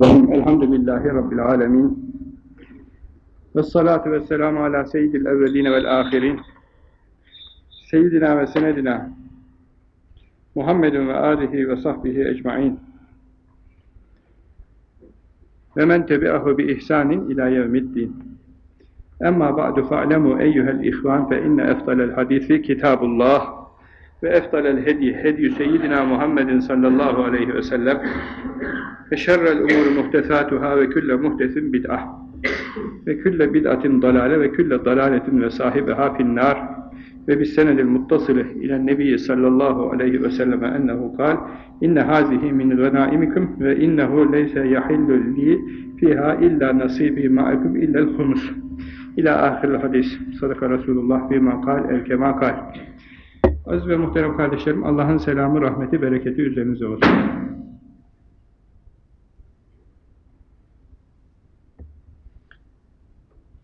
Elhamdülillahi Rabbil alemin. Ve salatu ve selamu ala seyyidil evveline vel ahirin. Seyyidina ve senedina Muhammedun ve alihi ve sahbihi ecmain. Ve men tebi'ahu bi ihsanin ila yevmiddin. Emma ba'du fa'lemu eyyuhel ihvan fe inne eftalel hadisi kitabullah ve eftalel hedi hedi seyyidina Muhammedin sallallahu aleyhi ve sellem. Ve şerrel umuru muhtesatuhâ ve külle muhtesin bid'ah. Ve külle bid'atin dalale ve külle dalaletin ve sahibiha finnâr. Ve bis senedil muttasile ilen nebiyyi sallallahu aleyhi ve selleme ennehu kal inne hazihi min ganaimikum ve innehu leyse yahillu li fiha illa nasibi ma'akum illel humus ila ahiril hadis. Sadaka Resulullah bima kal el kema kal Aziz ve muhterem kardeşlerim Allah'ın selamı, rahmeti, bereketi üzerinize olsun.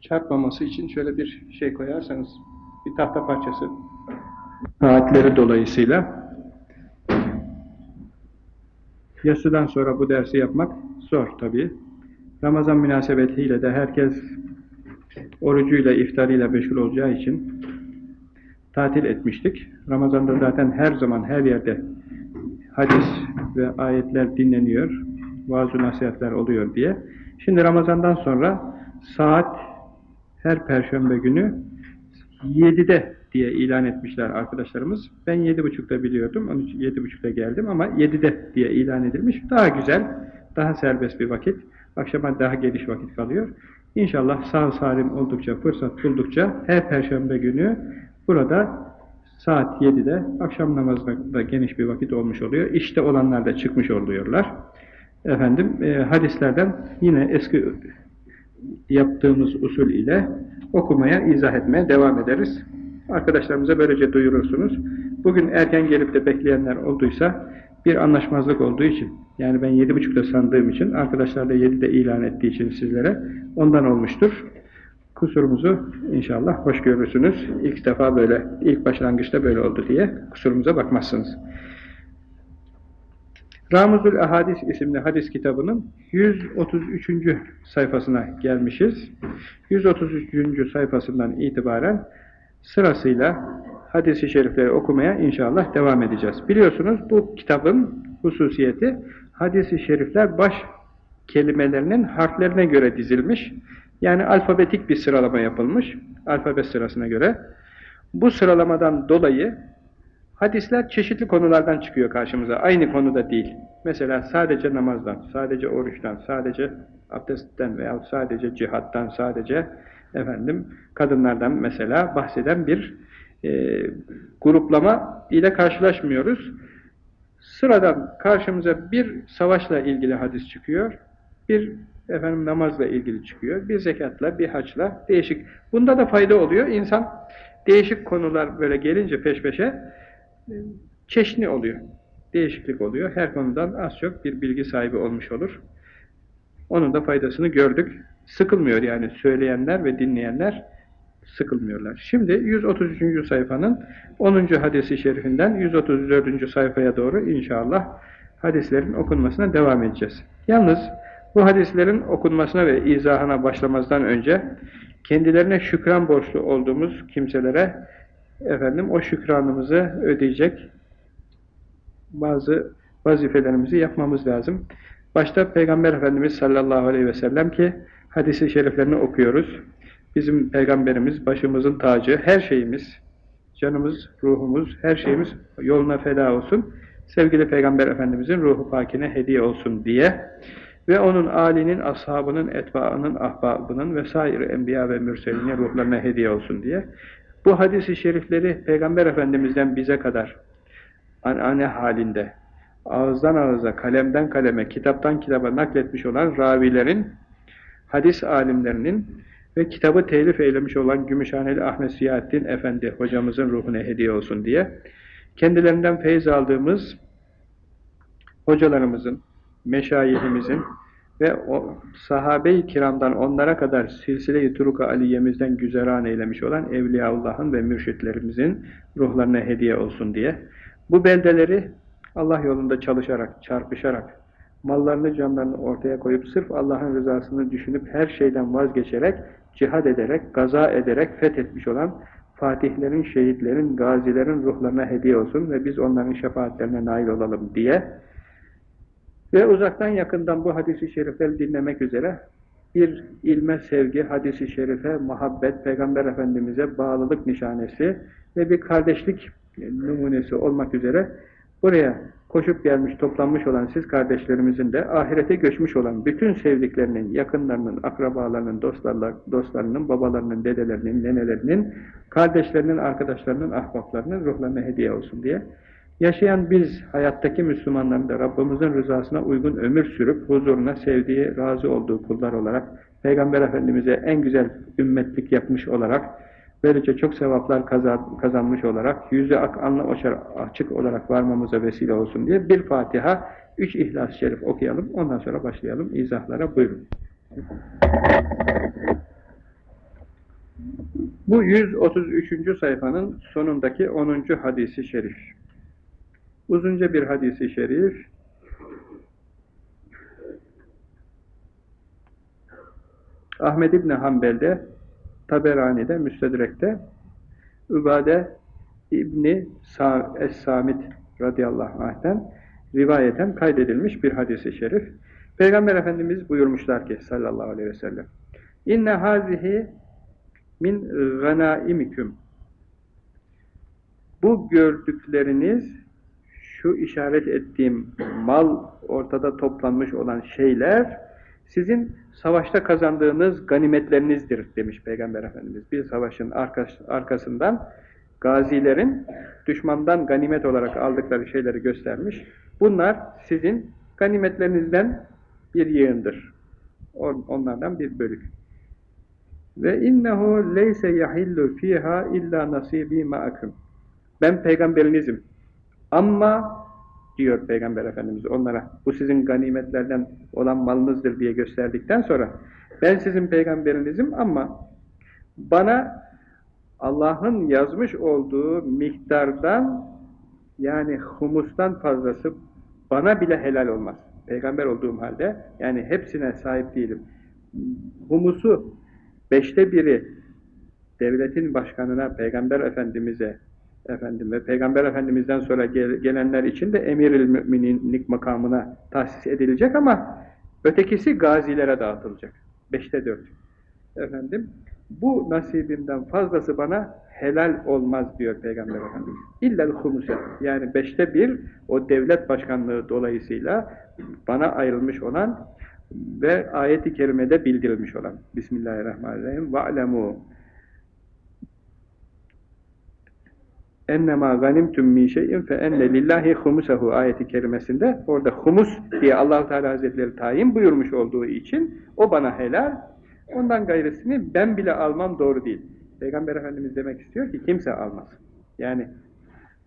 çarpmaması için şöyle bir şey koyarsanız, bir tahta parçası saatleri dolayısıyla yasıdan sonra bu dersi yapmak zor tabii. Ramazan münasebetiyle de herkes orucuyla, iftarıyla meşgul olacağı için tatil etmiştik. Ramazan'da zaten her zaman her yerde hadis ve ayetler dinleniyor, vaaz nasihatler oluyor diye. Şimdi Ramazan'dan sonra saat her perşembe günü 7'de diye ilan etmişler arkadaşlarımız. Ben 7.30'da biliyordum, onun için 7.30'da geldim ama 7'de diye ilan edilmiş. Daha güzel, daha serbest bir vakit. Akşama daha geniş vakit kalıyor. İnşallah sağ salim oldukça, fırsat buldukça her perşembe günü burada saat 7'de akşam namazında geniş bir vakit olmuş oluyor. İşte olanlar da çıkmış oluyorlar. Efendim, e, hadislerden yine eski yaptığımız usul ile okumaya, izah etmeye devam ederiz. Arkadaşlarımıza böylece duyurursunuz. Bugün erken gelip de bekleyenler olduysa bir anlaşmazlık olduğu için, yani ben yedi buçukta sandığım için, arkadaşlar da yedide ilan ettiği için sizlere ondan olmuştur. Kusurumuzu inşallah hoş görürsünüz. İlk defa böyle, ilk başlangıçta böyle oldu diye kusurumuza bakmazsınız. Ramuzul Ahadis isimli hadis kitabının 133. sayfasına gelmişiz. 133. sayfasından itibaren sırasıyla hadis-i şerifleri okumaya inşallah devam edeceğiz. Biliyorsunuz bu kitabın hususiyeti hadis-i şerifler baş kelimelerinin harflerine göre dizilmiş. Yani alfabetik bir sıralama yapılmış. Alfabe sırasına göre. Bu sıralamadan dolayı Hadisler çeşitli konulardan çıkıyor karşımıza. Aynı konuda değil. Mesela sadece namazdan, sadece oruçtan, sadece abdestten veya sadece cihattan, sadece efendim kadınlardan mesela bahseden bir e, gruplama ile karşılaşmıyoruz. Sıradan karşımıza bir savaşla ilgili hadis çıkıyor. Bir efendim namazla ilgili çıkıyor. Bir zekatla, bir haçla değişik. Bunda da fayda oluyor. İnsan değişik konular böyle gelince peş peşe çeşni oluyor. Değişiklik oluyor. Her konudan az çok bir bilgi sahibi olmuş olur. Onun da faydasını gördük. Sıkılmıyor yani söyleyenler ve dinleyenler sıkılmıyorlar. Şimdi 133. sayfanın 10. hadisi şerifinden 134. sayfaya doğru inşallah hadislerin okunmasına devam edeceğiz. Yalnız bu hadislerin okunmasına ve izahına başlamazdan önce kendilerine şükran borçlu olduğumuz kimselere efendim o şükranımızı ödeyecek bazı vazifelerimizi yapmamız lazım. Başta Peygamber Efendimiz sallallahu aleyhi ve sellem ki hadisi şeriflerini okuyoruz. Bizim Peygamberimiz başımızın tacı, her şeyimiz, canımız, ruhumuz, her şeyimiz yoluna feda olsun. Sevgili Peygamber Efendimizin ruhu pakine hediye olsun diye ve onun alinin, ashabının, etbaının, ahbabının vesaire enbiya ve mürseline ruhlarına hediye olsun diye. Bu hadisi şerifleri Peygamber Efendimiz'den bize kadar anane halinde ağızdan ağıza, kalemden kaleme, kitaptan kitaba nakletmiş olan ravilerin, hadis alimlerinin ve kitabı telif eylemiş olan Gümüşhaneli Ahmet Siyahattin Efendi hocamızın ruhuna hediye olsun diye. Kendilerinden feyz aldığımız hocalarımızın, meşayihimizin ve o sahabe-i kiramdan onlara kadar silsile-i turuk-u aliyemizden güzeran eylemiş olan Evliyaullah'ın ve mürşitlerimizin ruhlarına hediye olsun diye. Bu beldeleri Allah yolunda çalışarak, çarpışarak, mallarını canlarını ortaya koyup sırf Allah'ın rızasını düşünüp her şeyden vazgeçerek, cihad ederek, gaza ederek fethetmiş olan fatihlerin, şehitlerin, gazilerin ruhlarına hediye olsun ve biz onların şefaatlerine nail olalım diye ve uzaktan yakından bu hadisi şerifleri dinlemek üzere bir ilme sevgi, hadisi şerife, muhabbet, Peygamber Efendimiz'e bağlılık nişanesi ve bir kardeşlik numunesi olmak üzere buraya koşup gelmiş, toplanmış olan siz kardeşlerimizin de ahirete göçmüş olan bütün sevdiklerinin, yakınlarının, akrabalarının, dostlarının, babalarının, dedelerinin, nenelerinin, kardeşlerinin, arkadaşlarının, ahbaplarının ruhlarına hediye olsun diye Yaşayan biz, hayattaki Müslümanların da Rabbimizin rızasına uygun ömür sürüp, huzuruna sevdiği, razı olduğu kullar olarak, Peygamber Efendimiz'e en güzel ümmetlik yapmış olarak, böylece çok sevaplar kazanmış olarak, yüzü ak, anla açık olarak varmamıza vesile olsun diye bir Fatiha, üç İhlas-ı Şerif okuyalım, ondan sonra başlayalım izahlara. Buyurun. Bu 133. sayfanın sonundaki 10. hadisi şerif. Uzunca bir hadisi şerif. Ahmed İbni Hanbel'de, Taberani'de, Müstedrek'te, Übade İbni Es-Samit radıyallahu anh'ten rivayeten kaydedilmiş bir hadisi şerif. Peygamber Efendimiz buyurmuşlar ki sallallahu aleyhi ve sellem İnne hazihi min ganaimiküm Bu gördükleriniz şu işaret ettiğim mal ortada toplanmış olan şeyler sizin savaşta kazandığınız ganimetlerinizdir demiş Peygamber Efendimiz. Bir savaşın arkasından gazilerin düşmandan ganimet olarak aldıkları şeyleri göstermiş. Bunlar sizin ganimetlerinizden bir yığındır. Onlardan bir bölük. Ve innehu leyse yahillu fiha illa nasibi ma'akum. Ben peygamberinizim. Ama diyor Peygamber Efendimiz onlara bu sizin ganimetlerden olan malınızdır diye gösterdikten sonra ben sizin peygamberinizim ama bana Allah'ın yazmış olduğu miktardan yani humustan fazlası bana bile helal olmaz. Peygamber olduğum halde yani hepsine sahip değilim. Humusu beşte biri devletin başkanına, Peygamber Efendimiz'e efendim ve Peygamber Efendimiz'den sonra gelenler için de emiril müminlik makamına tahsis edilecek ama ötekisi gazilere dağıtılacak. Beşte dört. Efendim, bu nasibimden fazlası bana helal olmaz diyor Peygamber Efendimiz. İllel humse. Yani beşte bir o devlet başkanlığı dolayısıyla bana ayrılmış olan ve ayeti kerimede bildirilmiş olan. Bismillahirrahmanirrahim. Ve'lemû ennema ganimtum min şeyin fe enne lillahi humusahu ayeti kerimesinde orada humus diye Allah Teala Hazretleri tayin buyurmuş olduğu için o bana helal. Ondan gayrısını ben bile almam doğru değil. Peygamber Efendimiz demek istiyor ki kimse almaz. Yani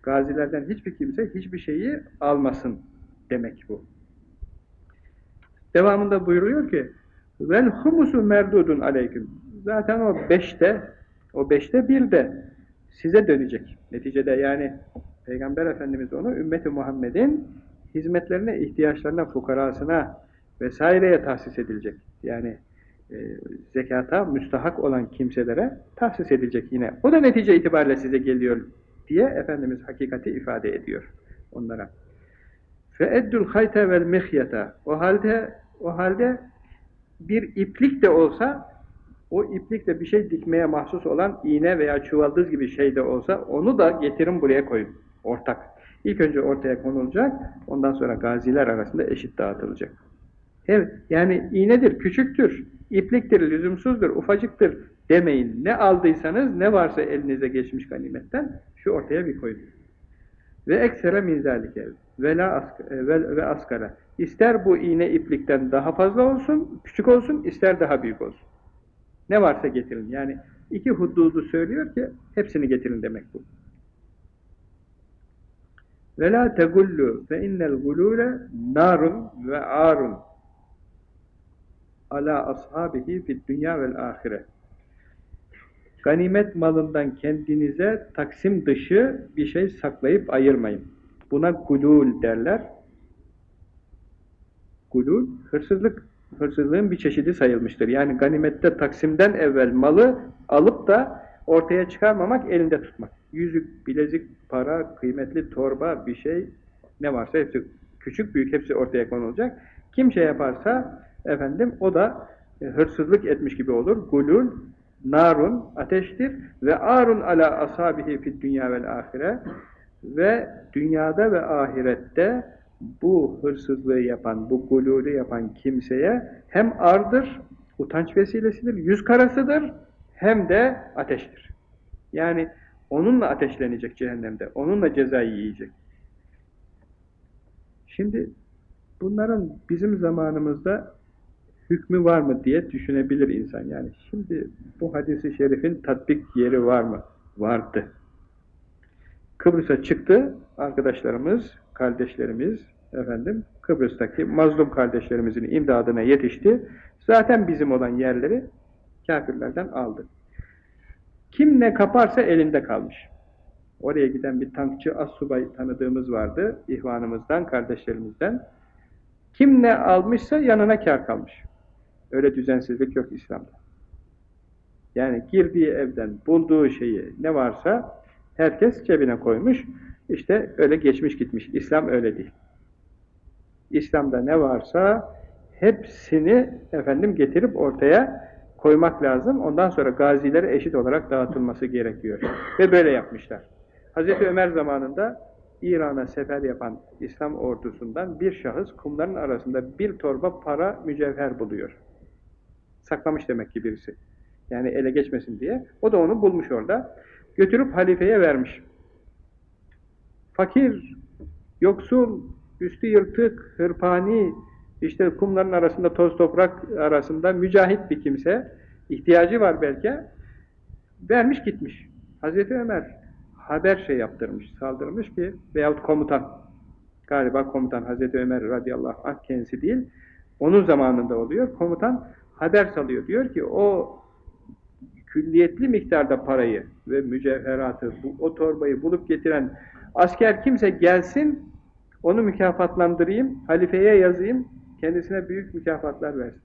gazilerden hiçbir kimse hiçbir şeyi almasın demek bu. Devamında buyuruyor ki vel humusu merdudun aleyküm. Zaten o beşte o beşte bir de size dönecek. Neticede yani Peygamber Efendimiz onu ümmeti Muhammed'in hizmetlerine, ihtiyaçlarına, fukarasına vesaireye tahsis edilecek. Yani e, zekata müstahak olan kimselere tahsis edilecek yine. O da netice itibariyle size geliyor diye Efendimiz hakikati ifade ediyor onlara. فَاَدُّ الْخَيْتَ وَالْمِخْيَةَ O halde o halde bir iplik de olsa o iplikle bir şey dikmeye mahsus olan iğne veya çuvaldız gibi şey de olsa onu da getirin buraya koyun. Ortak. İlk önce ortaya konulacak, ondan sonra gaziler arasında eşit dağıtılacak. Evet, yani iğnedir, küçüktür, ipliktir, lüzumsuzdur, ufacıktır demeyin. Ne aldıysanız, ne varsa elinize geçmiş ganimetten şu ortaya bir koyun. Ve eksere minzalike ve, la e, ve, ve askara. İster bu iğne iplikten daha fazla olsun, küçük olsun, ister daha büyük olsun. Ne varsa getirin. Yani iki hududu söylüyor ki hepsini getirin demek bu. Ve la tegullu fe innel gulule narun ve arun ala ashabihi fid dünya vel ahire. Ganimet malından kendinize taksim dışı bir şey saklayıp ayırmayın. Buna gulul derler. Gulul, hırsızlık, hırsızlığın bir çeşidi sayılmıştır. Yani ganimette taksimden evvel malı alıp da ortaya çıkarmamak, elinde tutmak. Yüzük, bilezik, para, kıymetli torba, bir şey ne varsa hepsi küçük büyük hepsi ortaya konulacak. Kim şey yaparsa efendim o da e, hırsızlık etmiş gibi olur. Gulul, narun, ateştir ve arun ala asabihi fid dünya vel ahire ve dünyada ve ahirette bu hırsızlığı yapan, bu gulülü yapan kimseye hem ardır, utanç vesilesidir, yüz karasıdır, hem de ateştir. Yani onunla ateşlenecek cehennemde, onunla cezayı yiyecek. Şimdi bunların bizim zamanımızda hükmü var mı diye düşünebilir insan. Yani şimdi bu hadisi şerifin tatbik yeri var mı? Vardı. Kıbrıs'a çıktı arkadaşlarımız, kardeşlerimiz, efendim Kıbrıs'taki mazlum kardeşlerimizin imdadına yetişti. Zaten bizim olan yerleri kafirlerden aldı. Kim ne kaparsa elinde kalmış. Oraya giden bir tankçı assubay tanıdığımız vardı, ihvanımızdan, kardeşlerimizden. Kim ne almışsa yanına kar kalmış. Öyle düzensizlik yok İslam'da. Yani girdiği evden bulduğu şeyi ne varsa herkes cebine koymuş. İşte öyle geçmiş gitmiş. İslam öyle değil. İslam'da ne varsa hepsini efendim getirip ortaya koymak lazım. Ondan sonra gazilere eşit olarak dağıtılması gerekiyor. Ve böyle yapmışlar. Hazreti Ömer zamanında İran'a sefer yapan İslam ordusundan bir şahıs kumların arasında bir torba para mücevher buluyor. Saklamış demek ki birisi. Yani ele geçmesin diye. O da onu bulmuş orada. Götürüp halifeye vermiş. Fakir, yoksul, üstü yırtık, hırpani, işte kumların arasında, toz toprak arasında mücahit bir kimse, ihtiyacı var belki, vermiş gitmiş. Hazreti Ömer haber şey yaptırmış, saldırmış ki, veyahut komutan, galiba komutan Hazreti Ömer radıyallahu anh kendisi değil, onun zamanında oluyor, komutan haber salıyor, diyor ki o külliyetli miktarda parayı ve mücevheratı, bu, o torbayı bulup getiren asker kimse gelsin, onu mükafatlandırayım, halifeye yazayım, kendisine büyük mükafatlar versin.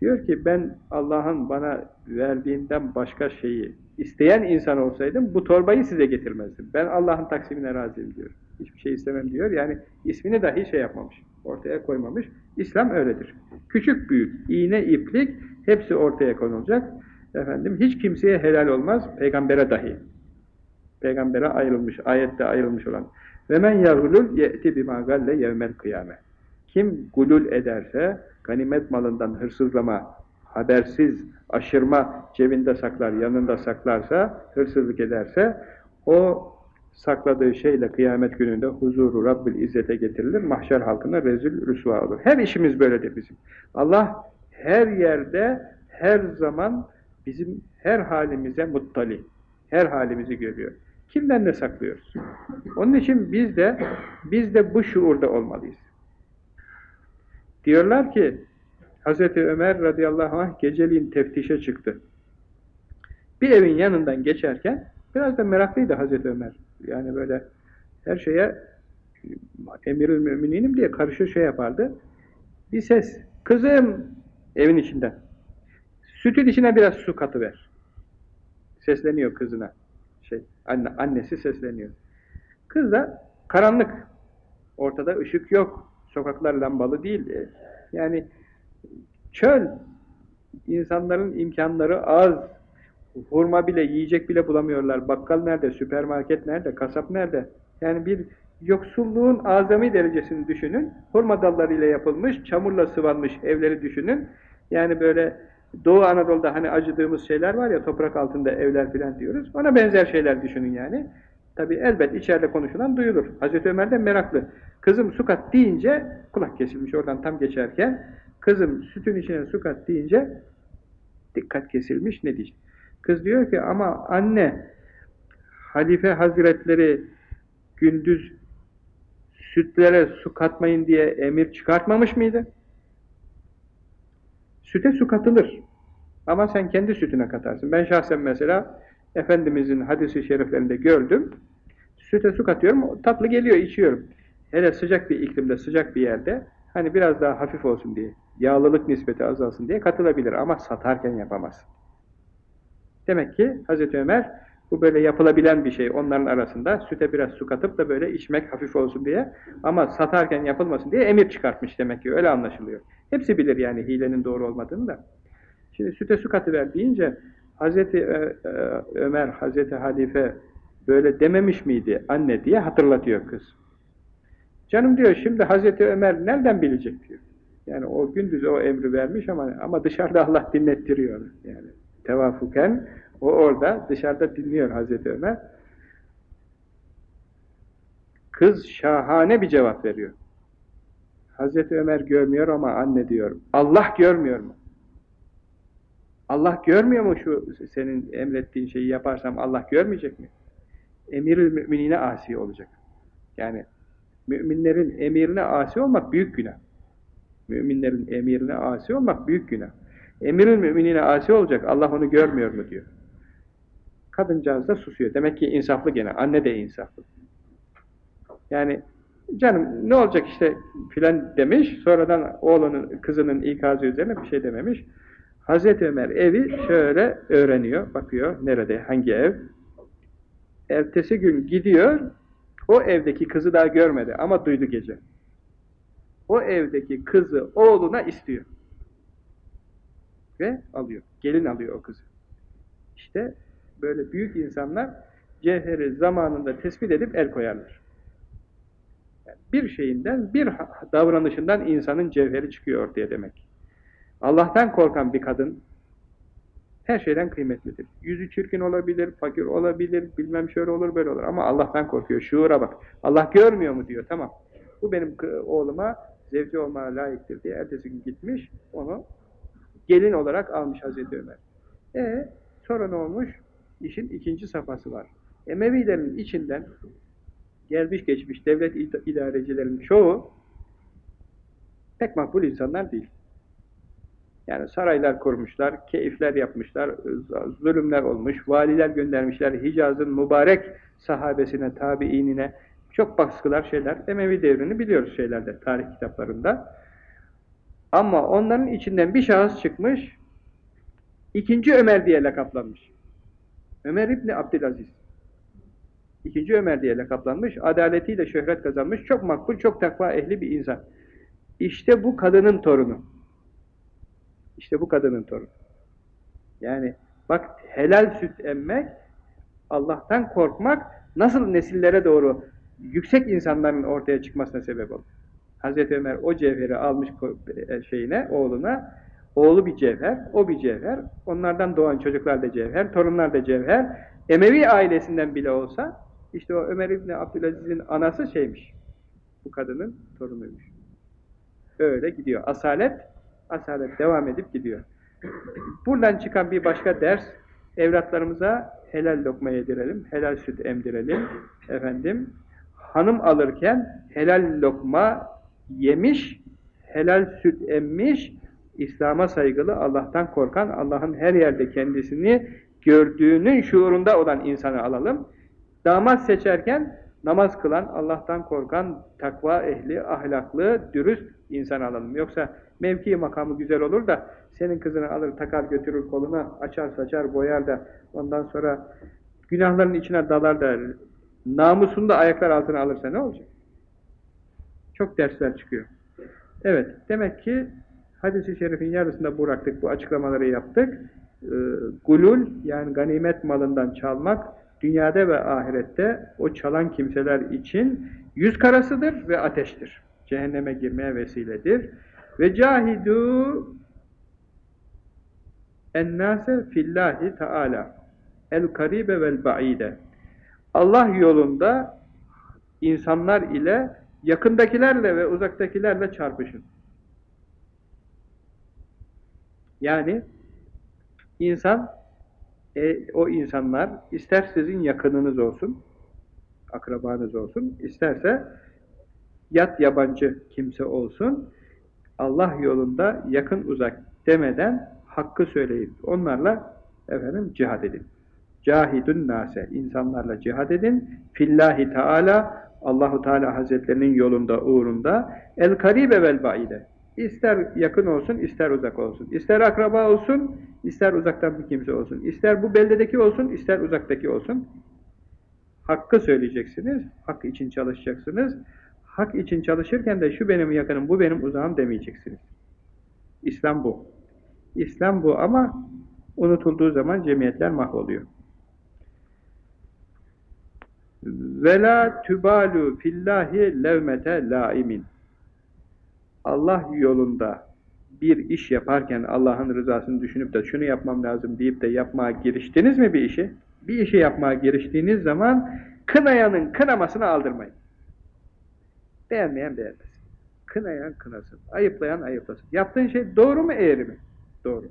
Diyor ki ben Allah'ın bana verdiğinden başka şeyi isteyen insan olsaydım bu torbayı size getirmezdim. Ben Allah'ın taksimine razıyım diyor. Hiçbir şey istemem diyor. Yani ismini dahi şey yapmamış. Ortaya koymamış. İslam öyledir. Küçük büyük, iğne, iplik hepsi ortaya konulacak. Efendim hiç kimseye helal olmaz. Peygambere dahi. Peygambere ayrılmış, ayette ayrılmış olan. Ve men yagulul ye'ti bima galle yevmel kıyamet. Kim gulul ederse, ganimet malından hırsızlama, habersiz, aşırma, cebinde saklar, yanında saklarsa, hırsızlık ederse, o sakladığı şeyle kıyamet gününde huzuru Rabbil İzzet'e getirilir, mahşer halkına rezil rüsva olur. Her işimiz böyledir bizim. Allah her yerde, her zaman bizim her halimize muttali, her halimizi görüyor. Kimden ne saklıyoruz? Onun için biz de, biz de bu şuurda olmalıyız. Diyorlar ki Hz. Ömer radıyallahu anh geceliğin teftişe çıktı. Bir evin yanından geçerken biraz da meraklıydı Hz. Ömer. Yani böyle her şeye emirül mümininim diye karışır şey yapardı. Bir ses, kızım evin içinden. Sütün içine biraz su katıver. Sesleniyor kızına. Şey, anne, annesi sesleniyor. Kız da karanlık. Ortada ışık yok. Sokaklar lambalı değil. E, yani çöl. İnsanların imkanları az. Hurma bile, yiyecek bile bulamıyorlar. Bakkal nerede, süpermarket nerede, kasap nerede? Yani bir yoksulluğun azami derecesini düşünün. Hurma dallarıyla yapılmış, çamurla sıvanmış evleri düşünün. Yani böyle Doğu Anadolu'da hani acıdığımız şeyler var ya, toprak altında evler filan diyoruz. Ona benzer şeyler düşünün yani. Tabi elbet içeride konuşulan duyulur. Hazreti Ömer de meraklı. Kızım su kat deyince kulak kesilmiş oradan tam geçerken kızım sütün içine su kat deyince dikkat kesilmiş ne diyecek? Kız diyor ki ama anne halife hazretleri gündüz sütlere su katmayın diye emir çıkartmamış mıydı? Süte su katılır. Ama sen kendi sütüne katarsın. Ben şahsen mesela Efendimizin hadisi şeriflerinde gördüm. Süte su katıyorum, tatlı geliyor, içiyorum. Hele sıcak bir iklimde, sıcak bir yerde, Hani biraz daha hafif olsun diye, yağlılık nispeti azalsın diye katılabilir ama satarken yapamaz. Demek ki Hazreti Ömer bu böyle yapılabilen bir şey onların arasında süte biraz su katıp da böyle içmek hafif olsun diye ama satarken yapılmasın diye emir çıkartmış demek ki öyle anlaşılıyor. Hepsi bilir yani hilenin doğru olmadığını da. Şimdi süte su katıver deyince Hazreti Ömer, Hazreti Halife böyle dememiş miydi anne diye hatırlatıyor kız. Canım diyor şimdi Hazreti Ömer nereden bilecek diyor. Yani o gündüz o emri vermiş ama ama dışarıda Allah dinlettiriyor yani. Tevafuken o orada dışarıda dinliyor Hazreti Ömer. Kız şahane bir cevap veriyor. Hazreti Ömer görmüyor ama anne diyor. Allah görmüyor mu? Allah görmüyor mu şu senin emrettiğin şeyi yaparsam Allah görmeyecek mi? Emir-ül müminine asi olacak. Yani müminlerin emirine asi olmak büyük günah. Müminlerin emirine asi olmak büyük günah. Emirül müminine asi olacak, Allah onu görmüyor mu diyor. Kadıncağız da susuyor. Demek ki insaflı gene, anne de insaflı. Yani canım ne olacak işte filan demiş, sonradan oğlunun, kızının ikazı üzerine bir şey dememiş. Hazreti Ömer evi şöyle öğreniyor, bakıyor nerede, hangi ev. Ertesi gün gidiyor, o evdeki kızı daha görmedi ama duydu gece. O evdeki kızı oğluna istiyor. Ve alıyor, gelin alıyor o kızı. İşte böyle büyük insanlar cevheri zamanında tespit edip el koyarlar. Bir şeyinden, bir davranışından insanın cevheri çıkıyor ortaya demek. Allah'tan korkan bir kadın her şeyden kıymetlidir. Yüzü çirkin olabilir, fakir olabilir, bilmem şöyle olur böyle olur ama Allah'tan korkuyor. Şuura bak. Allah görmüyor mu diyor. Tamam. Bu benim oğluma zevci olmaya layıktır diye ertesi gün gitmiş. Onu gelin olarak almış Hazreti Ömer. E sonra ne olmuş? İşin ikinci safhası var. Emevilerin içinden gelmiş geçmiş devlet idarecilerin çoğu pek makbul insanlar değil. Yani saraylar kurmuşlar, keyifler yapmışlar, zulümler olmuş, valiler göndermişler, Hicaz'ın mübarek sahabesine, tabiinine çok baskılar şeyler. Emevi devrini biliyoruz şeylerde, tarih kitaplarında. Ama onların içinden bir şahıs çıkmış, ikinci Ömer diye lakaplanmış. Ömer İbni Abdülaziz. İkinci Ömer diye lakaplanmış, adaletiyle şöhret kazanmış, çok makbul, çok takva ehli bir insan. İşte bu kadının torunu. İşte bu kadının torunu. Yani bak helal süt emmek, Allah'tan korkmak nasıl nesillere doğru yüksek insanların ortaya çıkmasına sebep olur. Hazreti Ömer o cevheri almış e, şeyine, oğluna, oğlu bir cevher, o bir cevher, onlardan doğan çocuklar da cevher, torunlar da cevher, Emevi ailesinden bile olsa, işte o Ömer İbni Abdülaziz'in anası şeymiş, bu kadının torunuymuş. Öyle gidiyor. Asalet, asalet devam edip gidiyor. Buradan çıkan bir başka ders, evlatlarımıza helal lokma yedirelim, helal süt emdirelim, efendim, hanım alırken helal lokma yemiş, helal süt emmiş, İslam'a saygılı, Allah'tan korkan, Allah'ın her yerde kendisini gördüğünün şuurunda olan insanı alalım. Damat seçerken namaz kılan, Allah'tan korkan, takva ehli, ahlaklı, dürüst insan alalım. Yoksa mevki makamı güzel olur da senin kızını alır, takar götürür koluna, açar saçar, boyar da ondan sonra günahların içine dalar da namusunu da ayaklar altına alırsa ne olacak? Çok dersler çıkıyor. Evet, demek ki hadisi şerifin yarısında bıraktık, bu açıklamaları yaptık. Ee, gulul, yani ganimet malından çalmak, dünyada ve ahirette o çalan kimseler için yüz karasıdır ve ateştir. Cehenneme girmeye vesiledir. Ve cahidu ennase fillahi taala el karibe vel baide Allah yolunda insanlar ile yakındakilerle ve uzaktakilerle çarpışın. Yani insan e, o insanlar ister sizin yakınınız olsun, akrabanız olsun, isterse yat yabancı kimse olsun, Allah yolunda yakın uzak demeden hakkı söyleyip onlarla efendim cihad edin. Cahidun nase insanlarla cihad edin. Fillahi Teala Allahu Teala Hazretlerinin yolunda, uğrunda el karibe vel baide. İster yakın olsun, ister uzak olsun. İster akraba olsun, ister uzaktan bir kimse olsun. İster bu beldedeki olsun, ister uzaktaki olsun. Hakkı söyleyeceksiniz, hak için çalışacaksınız. Hak için çalışırken de şu benim yakınım, bu benim uzağım demeyeceksiniz. İslam bu. İslam bu ama unutulduğu zaman cemiyetler mahvoluyor. Vela tübalu fillahi levmete laimin. Allah yolunda bir iş yaparken Allah'ın rızasını düşünüp de şunu yapmam lazım deyip de yapmaya giriştiniz mi bir işi? Bir işi yapmaya giriştiğiniz zaman kınayanın kınamasını aldırmayın. Beğenmeyen beğenmesin. Kınayan kınasın. Ayıplayan ayıplasın. Yaptığın şey doğru mu eğri mi? Doğru.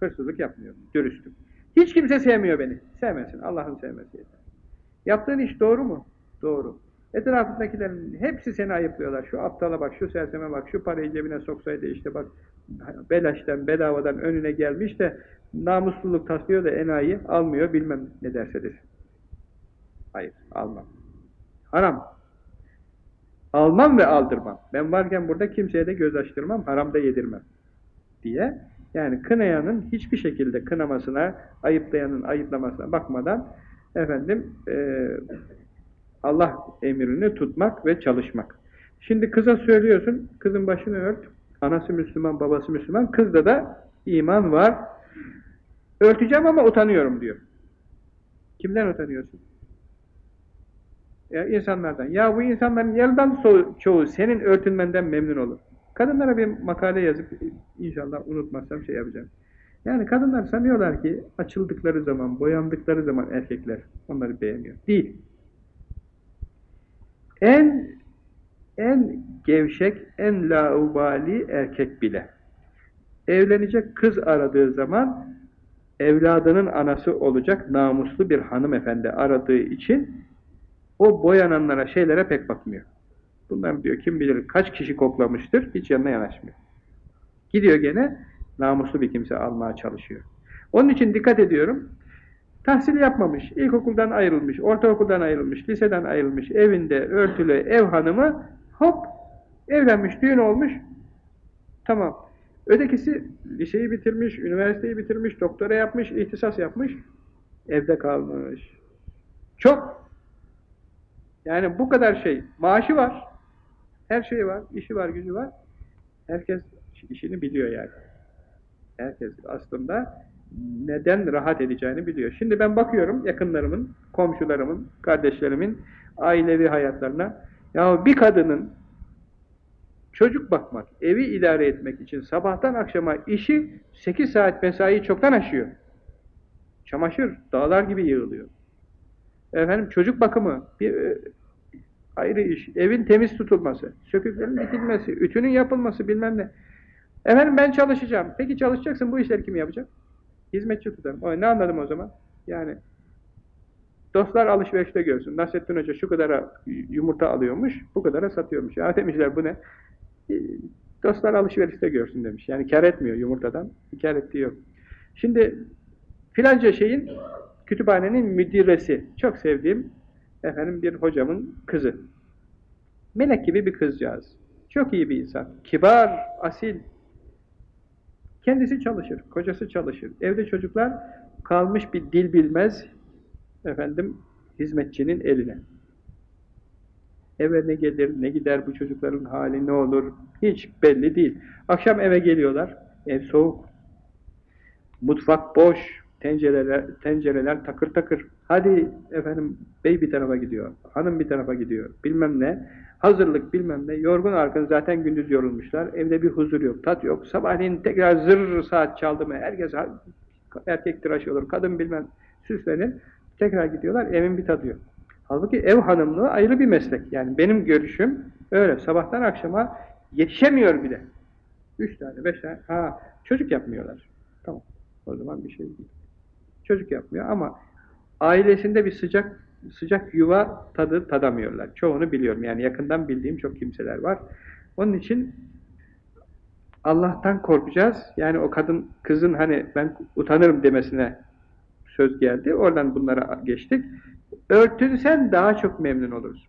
Hırsızlık yapmıyorum. Dürüstüm. Hiç kimse sevmiyor beni. Sevmesin. Allah'ın sevmesi yeter. Yaptığın iş doğru mu? Doğru. Etrafındakilerin hepsi seni ayıplıyorlar. Şu aptala bak, şu serseme bak, şu parayı cebine soksaydı işte bak belaştan, bedavadan önüne gelmiş de namusluluk taslıyor da enayi almıyor bilmem ne derse. Hayır, almam. Haram. Almam ve aldırmam. Ben varken burada kimseye de göz açtırmam, haramda yedirmem. Diye. Yani kınayanın hiçbir şekilde kınamasına, ayıplayanın ayıplamasına bakmadan efendim e, Allah emrini tutmak ve çalışmak. Şimdi kıza söylüyorsun, kızın başını ört, anası Müslüman, babası Müslüman, kızda da iman var. Örteceğim ama utanıyorum diyor. Kimden utanıyorsun? Ya insanlardan. Ya bu insanların yarıdan çoğu senin örtünmenden memnun olur. Kadınlara bir makale yazıp inşallah unutmazsam şey yapacağım. Yani kadınlar sanıyorlar ki açıldıkları zaman, boyandıkları zaman erkekler onları beğeniyor. Değil. En en gevşek, en laubali erkek bile. Evlenecek kız aradığı zaman evladının anası olacak namuslu bir hanımefendi aradığı için o boyananlara, şeylere pek bakmıyor. Bunlar diyor kim bilir kaç kişi koklamıştır, hiç yanına yanaşmıyor. Gidiyor gene namuslu bir kimse almaya çalışıyor. Onun için dikkat ediyorum. Tahsil yapmamış, ilkokuldan ayrılmış, ortaokuldan ayrılmış, liseden ayrılmış, evinde örtülü ev hanımı hop evlenmiş, düğün olmuş. Tamam. Ötekisi liseyi bitirmiş, üniversiteyi bitirmiş, doktora yapmış, ihtisas yapmış, evde kalmış. Çok. Yani bu kadar şey. Maaşı var. Her şeyi var. işi var, gücü var. Herkes işini biliyor yani. Herkes aslında neden rahat edeceğini biliyor. Şimdi ben bakıyorum yakınlarımın, komşularımın, kardeşlerimin ailevi hayatlarına. Ya bir kadının çocuk bakmak, evi idare etmek için sabahtan akşama işi 8 saat mesai çoktan aşıyor. Çamaşır dağlar gibi yığılıyor. Efendim çocuk bakımı bir e, ayrı iş. Evin temiz tutulması, söküklerin dikilmesi, ütünün yapılması bilmem ne. Efendim ben çalışacağım. Peki çalışacaksın bu işleri kim yapacak? Hizmetçi tutarım. O, ne anladım o zaman? Yani dostlar alışverişte görsün. Nasrettin Hoca şu kadara yumurta alıyormuş, bu kadara satıyormuş. Ya demişler bu ne? E, dostlar alışverişte görsün demiş. Yani kar etmiyor yumurtadan. Kar ettiği yok. Şimdi filanca şeyin kütüphanenin müdiresi. Çok sevdiğim efendim bir hocamın kızı. Melek gibi bir kızcağız. Çok iyi bir insan. Kibar, asil, Kendisi çalışır, kocası çalışır. Evde çocuklar kalmış bir dil bilmez efendim hizmetçinin eline. Eve ne gelir, ne gider bu çocukların hali ne olur hiç belli değil. Akşam eve geliyorlar, ev soğuk. Mutfak boş, tencereler, tencereler takır takır. Hadi efendim bey bir tarafa gidiyor, hanım bir tarafa gidiyor, bilmem ne. Hazırlık bilmem ne, yorgun arkın zaten gündüz yorulmuşlar, evde bir huzur yok, tat yok. Sabahleyin tekrar zırr saat çaldı mı, herkes erkek tıraş olur, kadın bilmem süslenir, tekrar gidiyorlar, evin bir tadı yok. Halbuki ev hanımlığı ayrı bir meslek. Yani benim görüşüm öyle, sabahtan akşama yetişemiyor bile. Üç tane, beş tane, ha çocuk yapmıyorlar. Tamam, o zaman bir şey değil. Çocuk yapmıyor ama ailesinde bir sıcak sıcak yuva tadı tadamıyorlar. Çoğunu biliyorum. Yani yakından bildiğim çok kimseler var. Onun için Allah'tan korkacağız. Yani o kadın, kızın hani ben utanırım demesine söz geldi. Oradan bunlara geçtik. Örtünsen daha çok memnun olursun.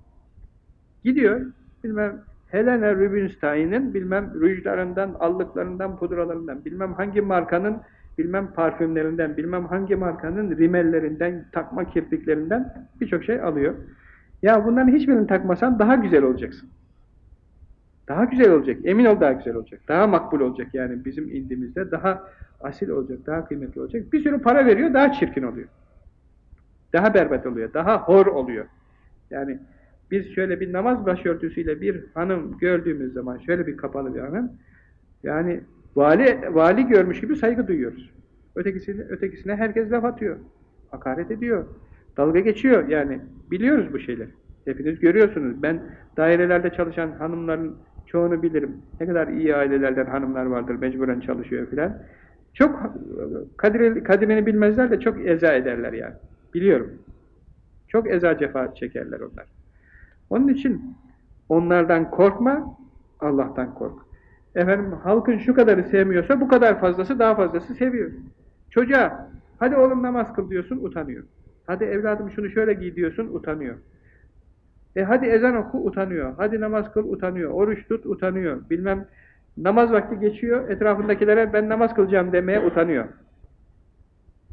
Gidiyor, bilmem Helena Rubinstein'in bilmem rujlarından, allıklarından, pudralarından, bilmem hangi markanın bilmem parfümlerinden, bilmem hangi markanın rimellerinden, takma kirpiklerinden birçok şey alıyor. Ya bunların hiçbirini takmasan daha güzel olacaksın. Daha güzel olacak. Emin ol daha güzel olacak. Daha makbul olacak yani bizim indimizde. Daha asil olacak, daha kıymetli olacak. Bir sürü para veriyor, daha çirkin oluyor. Daha berbat oluyor, daha hor oluyor. Yani biz şöyle bir namaz başörtüsüyle bir hanım gördüğümüz zaman, şöyle bir kapalı bir hanım, yani vali, vali görmüş gibi saygı duyuyoruz. Ötekisine, ötekisine herkes laf atıyor, hakaret ediyor, dalga geçiyor yani. Biliyoruz bu şeyleri. Hepiniz görüyorsunuz. Ben dairelerde çalışan hanımların çoğunu bilirim. Ne kadar iyi ailelerden hanımlar vardır, mecburen çalışıyor filan. Çok kadir, kadirini bilmezler de çok eza ederler yani. Biliyorum. Çok eza cefa çekerler onlar. Onun için onlardan korkma, Allah'tan kork. Efendim halkın şu kadarı sevmiyorsa bu kadar fazlası daha fazlası seviyor. Çocuğa hadi oğlum namaz kıl diyorsun utanıyor. Hadi evladım şunu şöyle giy diyorsun utanıyor. E hadi ezan oku utanıyor. Hadi namaz kıl utanıyor. Oruç tut utanıyor. Bilmem namaz vakti geçiyor etrafındakilere ben namaz kılacağım demeye utanıyor.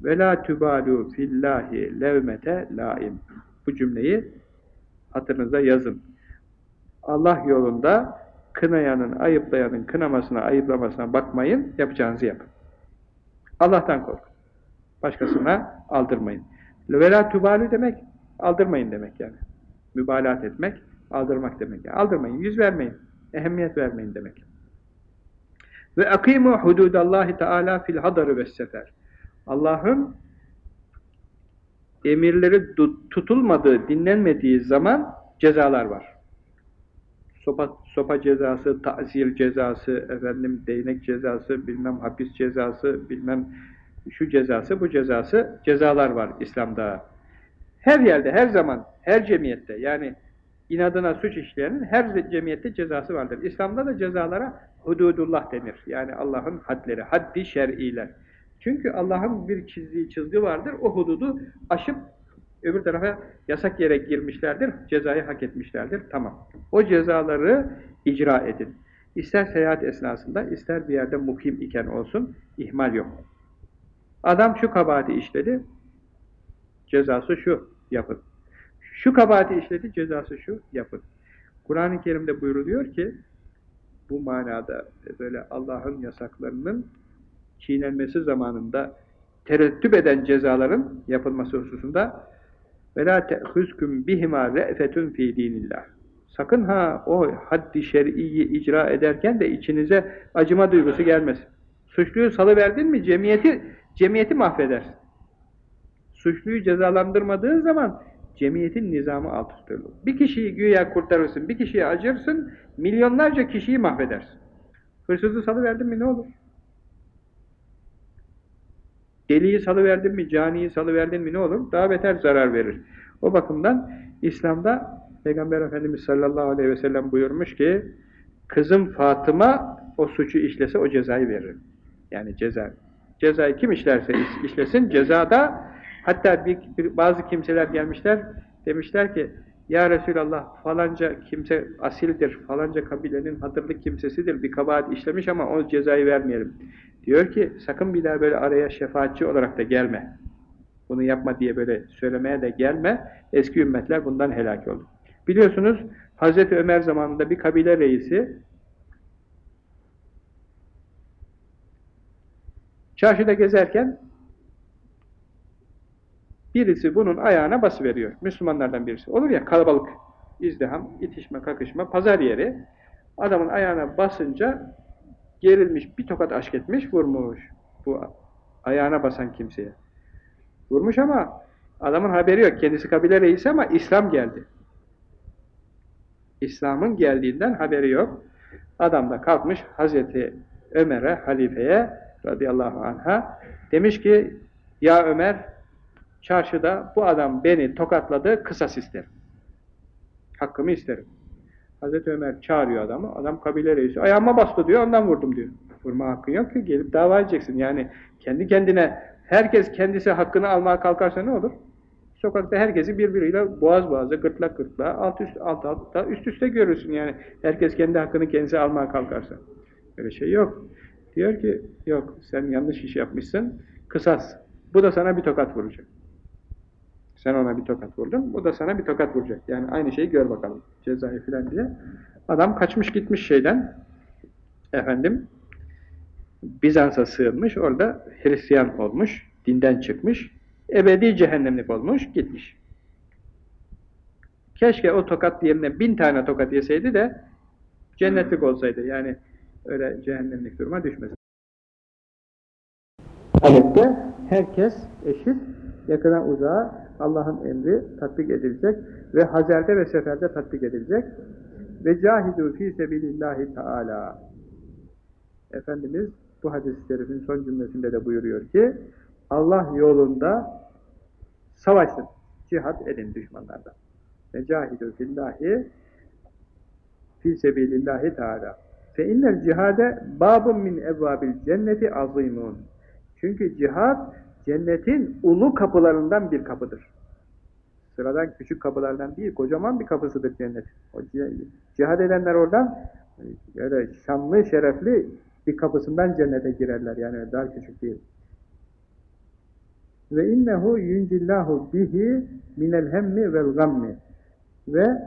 Ve la tubalu fillahi levmete laim. Bu cümleyi hatırınıza yazın. Allah yolunda kınayanın, ayıplayanın kınamasına, ayıplamasına bakmayın, yapacağınızı yapın. Allah'tan korkun. Başkasına aldırmayın. Ve la tubalu demek, aldırmayın demek yani. Mübalaat etmek, aldırmak demek. Yani aldırmayın, yüz vermeyin, ehemmiyet vermeyin demek. Ve akimu hududallahi teala fil hadarı ve sefer. Allah'ın emirleri tutulmadığı, dinlenmediği zaman cezalar var. Sopa, sopa cezası, tazir cezası, efendim değnek cezası, bilmem hapis cezası, bilmem şu cezası, bu cezası cezalar var İslam'da. Her yerde, her zaman, her cemiyette yani inadına suç işleyenin her cemiyette cezası vardır. İslam'da da cezalara hududullah denir. Yani Allah'ın hadleri, haddi şer'iler. Çünkü Allah'ın bir çizdiği çizgi vardır. O hududu aşıp öbür tarafa yasak yere girmişlerdir. Cezayı hak etmişlerdir. Tamam. O cezaları icra edin. İster seyahat esnasında, ister bir yerde mukim iken olsun, ihmal yok. Adam şu kabahati işledi, cezası şu, yapın. Şu kabahati işledi, cezası şu, yapın. Kur'an-ı Kerim'de buyruluyor ki, bu manada böyle Allah'ın yasaklarının çiğnenmesi zamanında tereddüt eden cezaların yapılması hususunda ve la te'hüzküm bihima re'fetun fi dinillah. Sakın ha o haddi şer'iyi icra ederken de içinize acıma duygusu gelmesin. Suçluyu salıverdin mi cemiyeti cemiyeti mahvedersin. Suçluyu cezalandırmadığın zaman cemiyetin nizamı alt üst olur. Bir kişiyi güya kurtarırsın, bir kişiye acırsın, milyonlarca kişiyi mahvedersin. Hırsızı salıverdin mi ne olur? Deliyi salıverdin mi, caniyi salıverdin mi ne olur? Daha beter zarar verir. O bakımdan İslam'da Peygamber Efendimiz sallallahu aleyhi ve sellem buyurmuş ki kızım Fatıma o suçu işlese o cezayı verir. Yani ceza. Cezayı kim işlerse işlesin cezada hatta bir, bir, bazı kimseler gelmişler demişler ki ya Resulallah falanca kimse asildir, falanca kabilenin hatırlı kimsesidir, bir kabahat işlemiş ama o cezayı vermeyelim. Diyor ki sakın bir daha böyle araya şefaatçi olarak da gelme. Bunu yapma diye böyle söylemeye de gelme. Eski ümmetler bundan helak oldu. Biliyorsunuz Hazreti Ömer zamanında bir kabile reisi çarşıda gezerken birisi bunun ayağına basıveriyor. Müslümanlardan birisi. Olur ya kalabalık, izdiham, itişme, kakışma, pazar yeri. Adamın ayağına basınca gerilmiş, bir tokat aşk etmiş, vurmuş. Bu ayağına basan kimseye. Vurmuş ama adamın haberi yok. Kendisi kabile reisi ama İslam geldi. İslam'ın geldiğinden haberi yok. Adam da kalkmış Hazreti Ömer'e, halifeye radıyallahu anh'a demiş ki ya Ömer çarşıda bu adam beni tokatladı kısas isterim. Hakkımı isterim. Hazreti Ömer çağırıyor adamı. Adam kabile reisi. Ayağıma bastı diyor. Ondan vurdum diyor. Vurma hakkın yok ki. Gelip dava edeceksin. Yani kendi kendine herkes kendisi hakkını almaya kalkarsa ne olur? Sokakta herkesi birbiriyle boğaz boğaza, gırtlak gırtlağa, alt üst alt altta, üst üste görürsün yani. Herkes kendi hakkını kendisi almaya kalkarsa. Öyle şey yok. Diyor ki, yok sen yanlış iş yapmışsın, kısas. Bu da sana bir tokat vuracak. Sen ona bir tokat vurdun, bu da sana bir tokat vuracak. Yani aynı şeyi gör bakalım, cezayı filan diye. Adam kaçmış gitmiş şeyden, efendim, Bizans'a sığınmış, orada Hristiyan olmuş, dinden çıkmış, ebedi cehennemlik olmuş, gitmiş. Keşke o tokat yerine bin tane tokat yeseydi de cennetlik olsaydı. Yani öyle cehennemlik duruma düşmesin. Adette herkes eşit, yakına uzağa Allah'ın emri tatbik edilecek ve hazerde ve seferde tatbik edilecek. Ve cahidu fi sebilillahi teala. Efendimiz bu hadis-i şerifin son cümlesinde de buyuruyor ki Allah yolunda savaşın, cihat edin düşmanlardan. Ve cahidu fillahi fi sebilillahi teala. Fe innel cihade babun min evvabil cenneti azimun. Çünkü cihat cennetin ulu kapılarından bir kapıdır. Sıradan küçük kapılardan değil, kocaman bir kapısıdır cennet. O cihad edenler oradan öyle şanlı, şerefli bir kapısından cennete girerler. Yani daha küçük değil. Ve innehu yuncillahu bihi minel hemmi vel gammi. Ve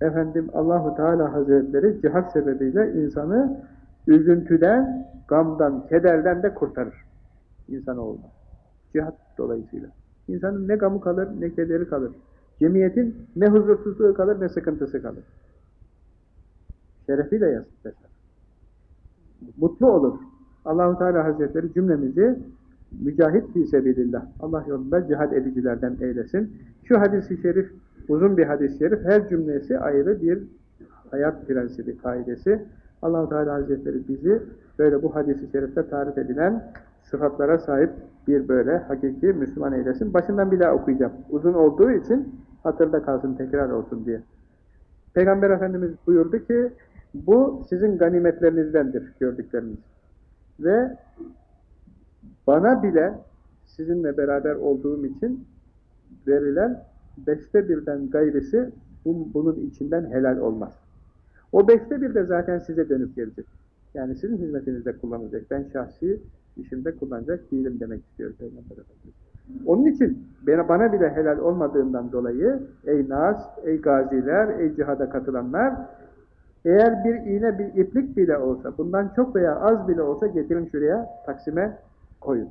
efendim Allahu Teala Hazretleri cihat sebebiyle insanı üzüntüden, gamdan, kederden de kurtarır. İnsanoğlu. Cihat dolayısıyla. İnsanın ne gamı kalır, ne kederi kalır. Cemiyetin ne huzursuzluğu kalır, ne sıkıntısı kalır. Şerefiyle yaşar. Mutlu olur. Allahu Teala Hazretleri cümlemizi mücahit fi sebilillah. Allah yolunda cihad edicilerden eylesin. Şu hadisi şerif, uzun bir hadis-i şerif, her cümlesi ayrı bir hayat prensibi, kaidesi. allah Teala Hazretleri bizi böyle bu hadisi şerifte tarif edilen sıfatlara sahip bir böyle hakiki Müslüman eylesin. Başından bir daha okuyacağım. Uzun olduğu için hatırda kalsın, tekrar olsun diye. Peygamber Efendimiz buyurdu ki, bu sizin ganimetlerinizdendir gördükleriniz. Ve bana bile sizinle beraber olduğum için verilen beşte birden gayrisi bunun içinden helal olmaz. O beşte bir de zaten size dönüp gelecek. Yani sizin hizmetinizde kullanılacak. Ben şahsi işimde kullanacak değilim demek istiyor Peygamber Efendimiz. Onun için bana bile helal olmadığından dolayı ey nas, ey gaziler, ey cihada katılanlar eğer bir iğne, bir iplik bile olsa, bundan çok veya az bile olsa getirin şuraya, taksime koyun.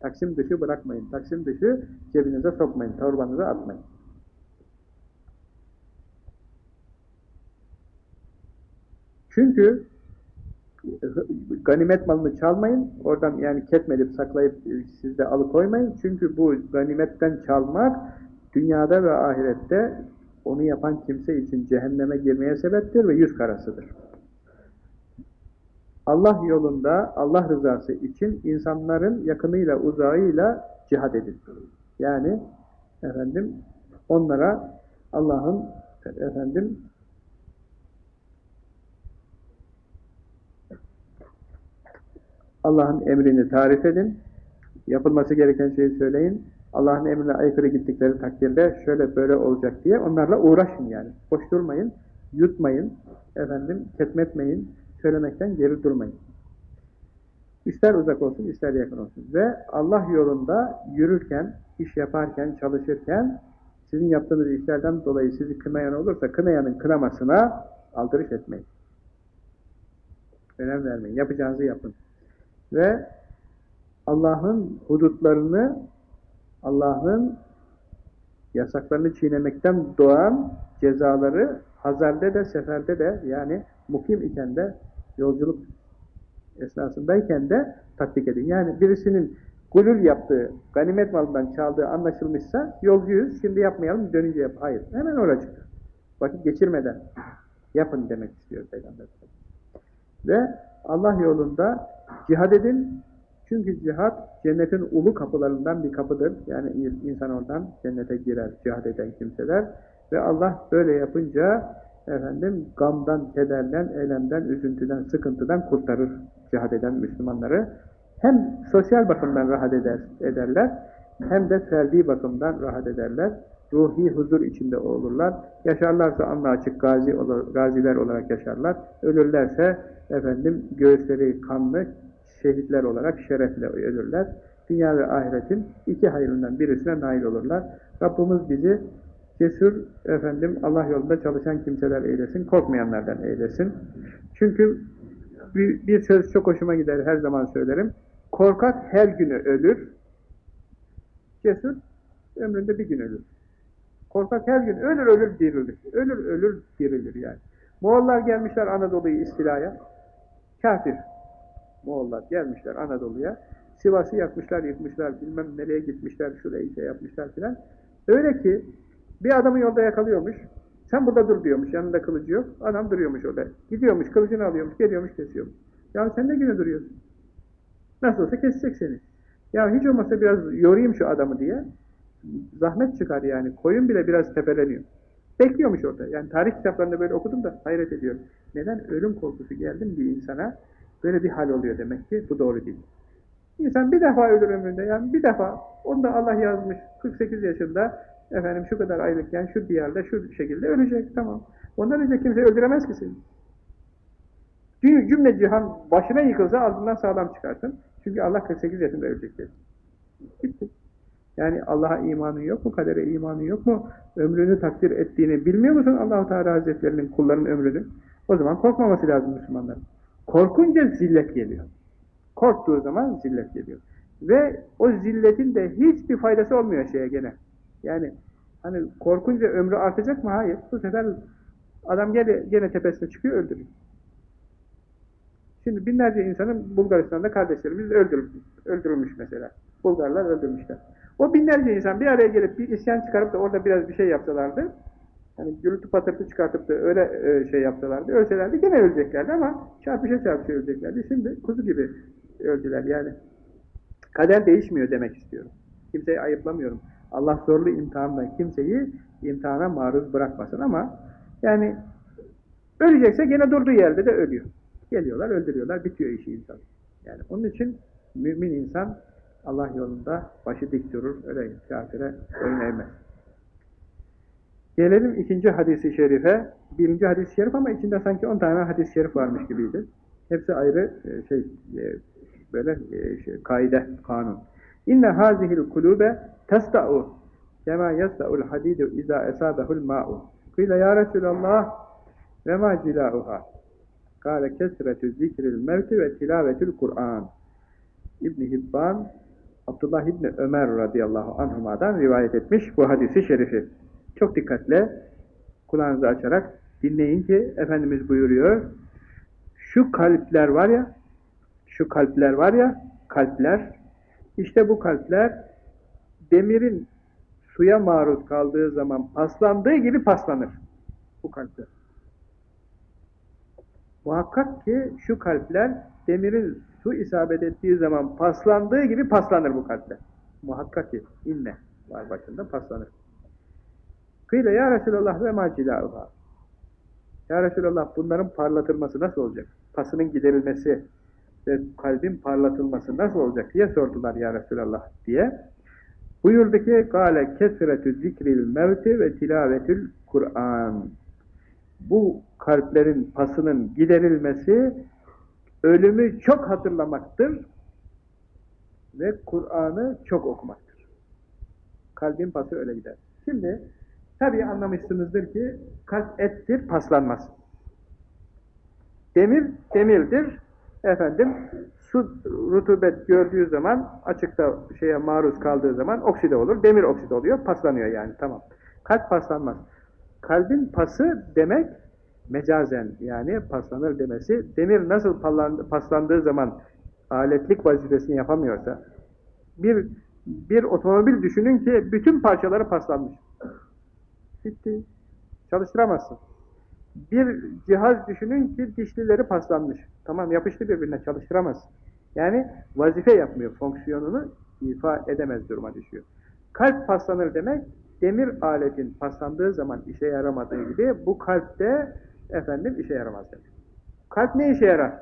Taksim dışı bırakmayın. Taksim dışı cebinize sokmayın, torbanıza atmayın. Çünkü ganimet malını çalmayın, oradan yani ketmedip saklayıp sizde alıkoymayın. Çünkü bu ganimetten çalmak dünyada ve ahirette onu yapan kimse için cehenneme girmeye sebeptir ve yüz karasıdır. Allah yolunda, Allah rızası için insanların yakınıyla, uzağıyla cihad edin. Yani efendim onlara Allah'ın efendim Allah'ın emrini tarif edin. Yapılması gereken şeyi söyleyin. Allah'ın emrine aykırı gittikleri takdirde şöyle böyle olacak diye onlarla uğraşın yani. Boş durmayın, yutmayın, efendim ketmetmeyin, söylemekten geri durmayın. İster uzak olsun, ister yakın olsun. Ve Allah yolunda yürürken, iş yaparken, çalışırken sizin yaptığınız işlerden dolayı sizi kınayan olursa kınayanın kınamasına aldırış etmeyin. Önem vermeyin. Yapacağınızı yapın. Ve Allah'ın hudutlarını Allah'ın yasaklarını çiğnemekten doğan cezaları hazerde de seferde de yani mukim iken de yolculuk esnasındayken de tatbik edin. Yani birisinin gulül yaptığı, ganimet malından çaldığı anlaşılmışsa yolcuyuz, şimdi yapmayalım, dönünce yap. Hayır, hemen oracık. Vakit geçirmeden yapın demek istiyor Peygamber. Ve Allah yolunda cihad edin, çünkü cihat cennetin ulu kapılarından bir kapıdır. Yani insan oradan cennete girer cihad eden kimseler. Ve Allah böyle yapınca efendim gamdan, kederden, elemden, üzüntüden, sıkıntıdan kurtarır cihad eden Müslümanları. Hem sosyal bakımdan rahat eder, ederler, hem de ferdi bakımdan rahat ederler. Ruhi huzur içinde olurlar. Yaşarlarsa anla açık gazi olur, gaziler olarak yaşarlar. Ölürlerse efendim göğüsleri kanlı şehitler olarak şerefle ölürler. Dünya ve ahiretin iki hayrından birisine nail olurlar. Rabbimiz bizi cesur efendim Allah yolunda çalışan kimseler eylesin, korkmayanlardan eylesin. Çünkü bir, bir söz çok hoşuma gider, her zaman söylerim. Korkak her günü ölür, cesur ömründe bir gün ölür. Korkak her gün ölür ölür dirilir. Ölür ölür dirilir yani. Moğollar gelmişler Anadolu'yu istilaya. Kafir. Moğollar gelmişler Anadolu'ya. Sivas'ı yakmışlar, yıkmışlar, bilmem nereye gitmişler, şurayı şey yapmışlar filan. Öyle ki bir adamı yolda yakalıyormuş. Sen burada dur diyormuş. Yanında kılıcı yok. Adam duruyormuş orada. Gidiyormuş, kılıcını alıyormuş, geliyormuş, kesiyormuş. Ya sen ne güne duruyorsun? Nasıl olsa kesecek seni. Ya hiç olmazsa biraz yorayım şu adamı diye. Zahmet çıkar yani. Koyun bile biraz tepeleniyor. Bekliyormuş orada. Yani tarih kitaplarında böyle okudum da hayret ediyorum. Neden ölüm korkusu geldi bir insana? Böyle bir hal oluyor demek ki. Bu doğru değil. İnsan bir defa ölür ömründe. Yani bir defa. Onu da Allah yazmış. 48 yaşında efendim şu kadar aylıkken şu diyarda şu şekilde ölecek. Tamam. Ondan önce kimse öldüremez ki seni. Cümle cihan başına yıkılsa ardından sağlam çıkarsın. Çünkü Allah 48 yaşında ölecek dedi. Bitti. Yani Allah'a imanın yok mu? Kadere imanın yok mu? Ömrünü takdir ettiğini bilmiyor musun Allahu Teala Hazretlerinin kulların ömrünü? O zaman korkmaması lazım Müslümanların. Korkunca zillet geliyor. Korktuğu zaman zillet geliyor. Ve o zilletin de hiçbir faydası olmuyor şeye gene. Yani hani korkunca ömrü artacak mı? Hayır. Bu sefer adam gene, gene tepesine çıkıyor öldürüyor. Şimdi binlerce insanın Bulgaristan'da kardeşlerimiz öldürülmüş, öldürülmüş mesela. Bulgarlar öldürmüşler. O binlerce insan bir araya gelip bir isyan çıkarıp da orada biraz bir şey yapsalardı, hani gürültü patırtı çıkartıp da öyle e, şey yapsalardı, ölselerdi gene öleceklerdi ama çarpışa çarpışa öleceklerdi. Şimdi kuzu gibi öldüler yani. Kader değişmiyor demek istiyorum. Kimseyi ayıplamıyorum. Allah zorlu imtihanla kimseyi imtihana maruz bırakmasın ama yani ölecekse gene durduğu yerde de ölüyor. Geliyorlar, öldürüyorlar, bitiyor işi insan. Yani onun için mümin insan Allah yolunda başı dik durur, öyle kafire önlemez. Gelelim ikinci hadisi şerife. Birinci hadis-i şerif ama içinde sanki on tane hadis-i şerif varmış gibiydi. Hepsi ayrı şey, böyle şey, kaide, kanun. İnne hazihil kulube testa'u kema yesta'ul hadidu iza esabehul ma'u. Kıyla ya Resulallah ve ma cila'uha. Kâle kesretü zikril mevti ve tilavetül Kur'an. İbn Hibban Abdullah İbni Ömer radıyallahu anhuma'dan rivayet etmiş bu hadisi şerifi. Çok dikkatle kulağınızı açarak dinleyin ki Efendimiz buyuruyor. Şu kalpler var ya, şu kalpler var ya, kalpler, işte bu kalpler demirin suya maruz kaldığı zaman paslandığı gibi paslanır. Bu kalpler. Muhakkak ki şu kalpler demirin su isabet ettiği zaman paslandığı gibi paslanır bu kalpler. Muhakkak ki inne var başında paslanır. Kıyla ya Resulallah ve macilâuhâ. Ya Resulallah bunların parlatılması nasıl olacak? Pasının giderilmesi ve kalbin parlatılması nasıl olacak diye sordular ya Resulallah diye. Buyurdu ki gâle kesretü zikril mevti ve tilavetül Kur'an. Bu kalplerin pasının giderilmesi ölümü çok hatırlamaktır ve Kur'an'ı çok okumaktır. Kalbin pası öyle gider. Şimdi tabii anlamışsınızdır ki kalp ettir, paslanmaz. Demir, demirdir. Efendim, su rutubet gördüğü zaman, açıkta şeye maruz kaldığı zaman okside olur. Demir okside oluyor, paslanıyor yani, tamam. Kalp paslanmaz. Kalbin pası demek, mecazen yani paslanır demesi, demir nasıl paslandığı zaman aletlik vazifesini yapamıyorsa, bir bir otomobil düşünün ki bütün parçaları paslanmış. Bitti. Çalıştıramazsın. Bir cihaz düşünün ki dişlileri paslanmış. Tamam yapıştı birbirine çalıştıramazsın. Yani vazife yapmıyor, fonksiyonunu ifa edemez duruma düşüyor. Kalp paslanır demek, demir aletin paslandığı zaman işe yaramadığı gibi bu kalpte efendim işe yaramaz demek. Kalp ne işe yarar?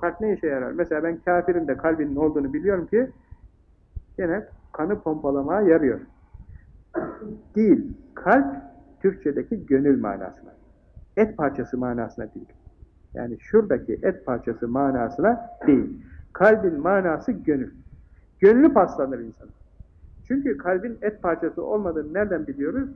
Kalp ne işe yarar? Mesela ben kafirin de kalbinin olduğunu biliyorum ki gene kanı pompalamaya yarıyor. Değil. Kalp Türkçedeki gönül manasına. Et parçası manasına değil. Yani şuradaki et parçası manasına değil. Kalbin manası gönül. Gönlü paslanır insan. Çünkü kalbin et parçası olmadığını nereden biliyoruz?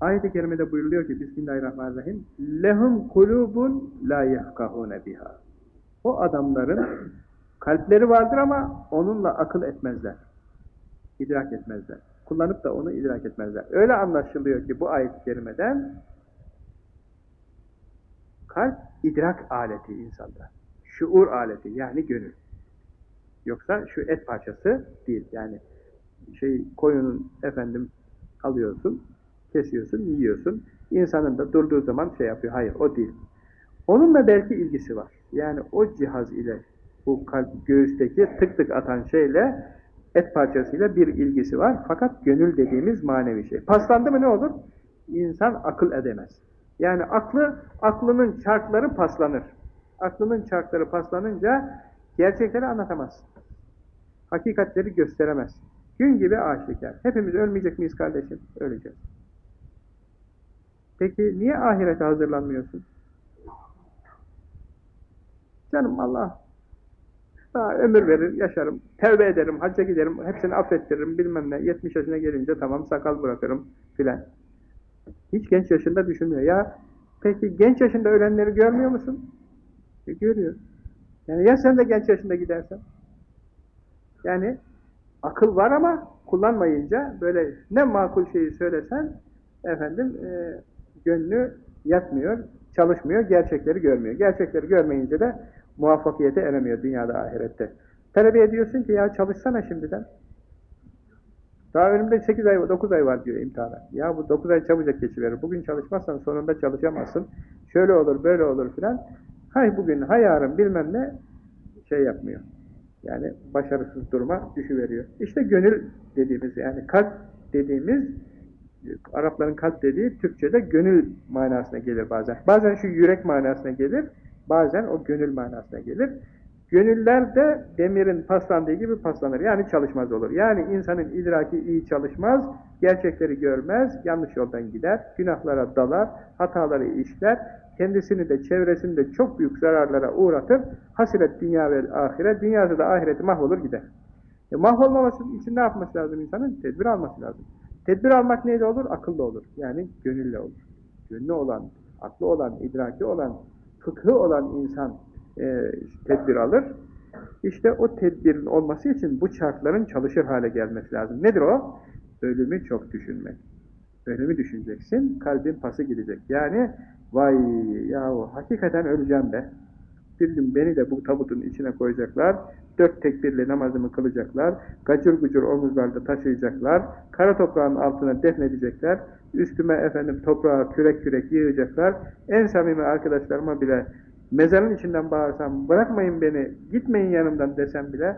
Ayet-i kerimede buyuruluyor ki Bismillahirrahmanirrahim lehum kulubun la yefkahune biha. O adamların kalpleri vardır ama onunla akıl etmezler. İdrak etmezler. Kullanıp da onu idrak etmezler. Öyle anlaşılıyor ki bu ayet-i kerimeden kalp idrak aleti insanda. Şuur aleti yani gönül. Yoksa şu et parçası değil. Yani şey koyunun efendim alıyorsun, kesiyorsun, yiyorsun. İnsanın da durduğu zaman şey yapıyor. Hayır o değil. Onunla belki ilgisi var. Yani o cihaz ile bu kalp göğüsteki tık tık atan şeyle et parçasıyla bir ilgisi var. Fakat gönül dediğimiz manevi şey. Paslandı mı ne olur? İnsan akıl edemez. Yani aklı, aklının çarkları paslanır. Aklının çarkları paslanınca gerçekleri anlatamaz. Hakikatleri gösteremez. Gün gibi aşikar. Hepimiz ölmeyecek miyiz kardeşim? Öleceğiz. Peki niye ahirete hazırlanmıyorsun? Canım Allah daha ömür verir, yaşarım, tevbe ederim, hacca giderim, hepsini affettiririm, bilmem ne, 70 yaşına gelince tamam sakal bırakırım filan. Hiç genç yaşında düşünmüyor. Ya peki genç yaşında ölenleri görmüyor musun? E, görüyor. Yani ya sen de genç yaşında gidersen? Yani akıl var ama kullanmayınca böyle ne makul şeyi söylesen efendim e, gönlü yatmıyor, çalışmıyor, gerçekleri görmüyor. Gerçekleri görmeyince de muvaffakiyete eremiyor dünyada ahirette. Talebe ediyorsun ki ya çalışsana şimdiden. Daha önümde 8 ay, 9 ay var diyor imtihana. Ya bu 9 ay çabucak geçiverir. Bugün çalışmazsan sonunda çalışamazsın. Şöyle olur, böyle olur filan. Hay bugün, hay yarın bilmem ne şey yapmıyor. Yani başarısız duruma düşüveriyor. İşte gönül dediğimiz yani kalp dediğimiz Arapların kalp dediği Türkçe'de gönül manasına gelir bazen. Bazen şu yürek manasına gelir. Bazen o gönül manasına gelir. Gönüller de demirin paslandığı gibi paslanır. Yani çalışmaz olur. Yani insanın idraki iyi çalışmaz, gerçekleri görmez, yanlış yoldan gider, günahlara dalar, hataları işler, kendisini de çevresini de çok büyük zararlara uğratır. Hasiret dünya ve ahiret, dünyası da ahireti mahvolur gider. E, mahvolmaması için ne yapması lazım insanın? Tedbir alması lazım. Tedbir almak neyle olur? Akıllı olur. Yani gönülle olur. Gönlü olan, aklı olan, idraki olan, fıkhı olan insan e, tedbir alır. İşte o tedbirin olması için bu çarkların çalışır hale gelmesi lazım. Nedir o? Ölümü çok düşünmek. Ölümü düşüneceksin, kalbin pası gidecek. Yani vay yahu hakikaten öleceğim be. Bir gün beni de bu tabutun içine koyacaklar, dört tekbirle namazımı kılacaklar, gacır gucur omuzlarda taşıyacaklar, kara toprağın altına defnedecekler, üstüme efendim toprağı kürek kürek yığacaklar, en samimi arkadaşlarıma bile mezarın içinden bağırsam, bırakmayın beni, gitmeyin yanımdan desem bile,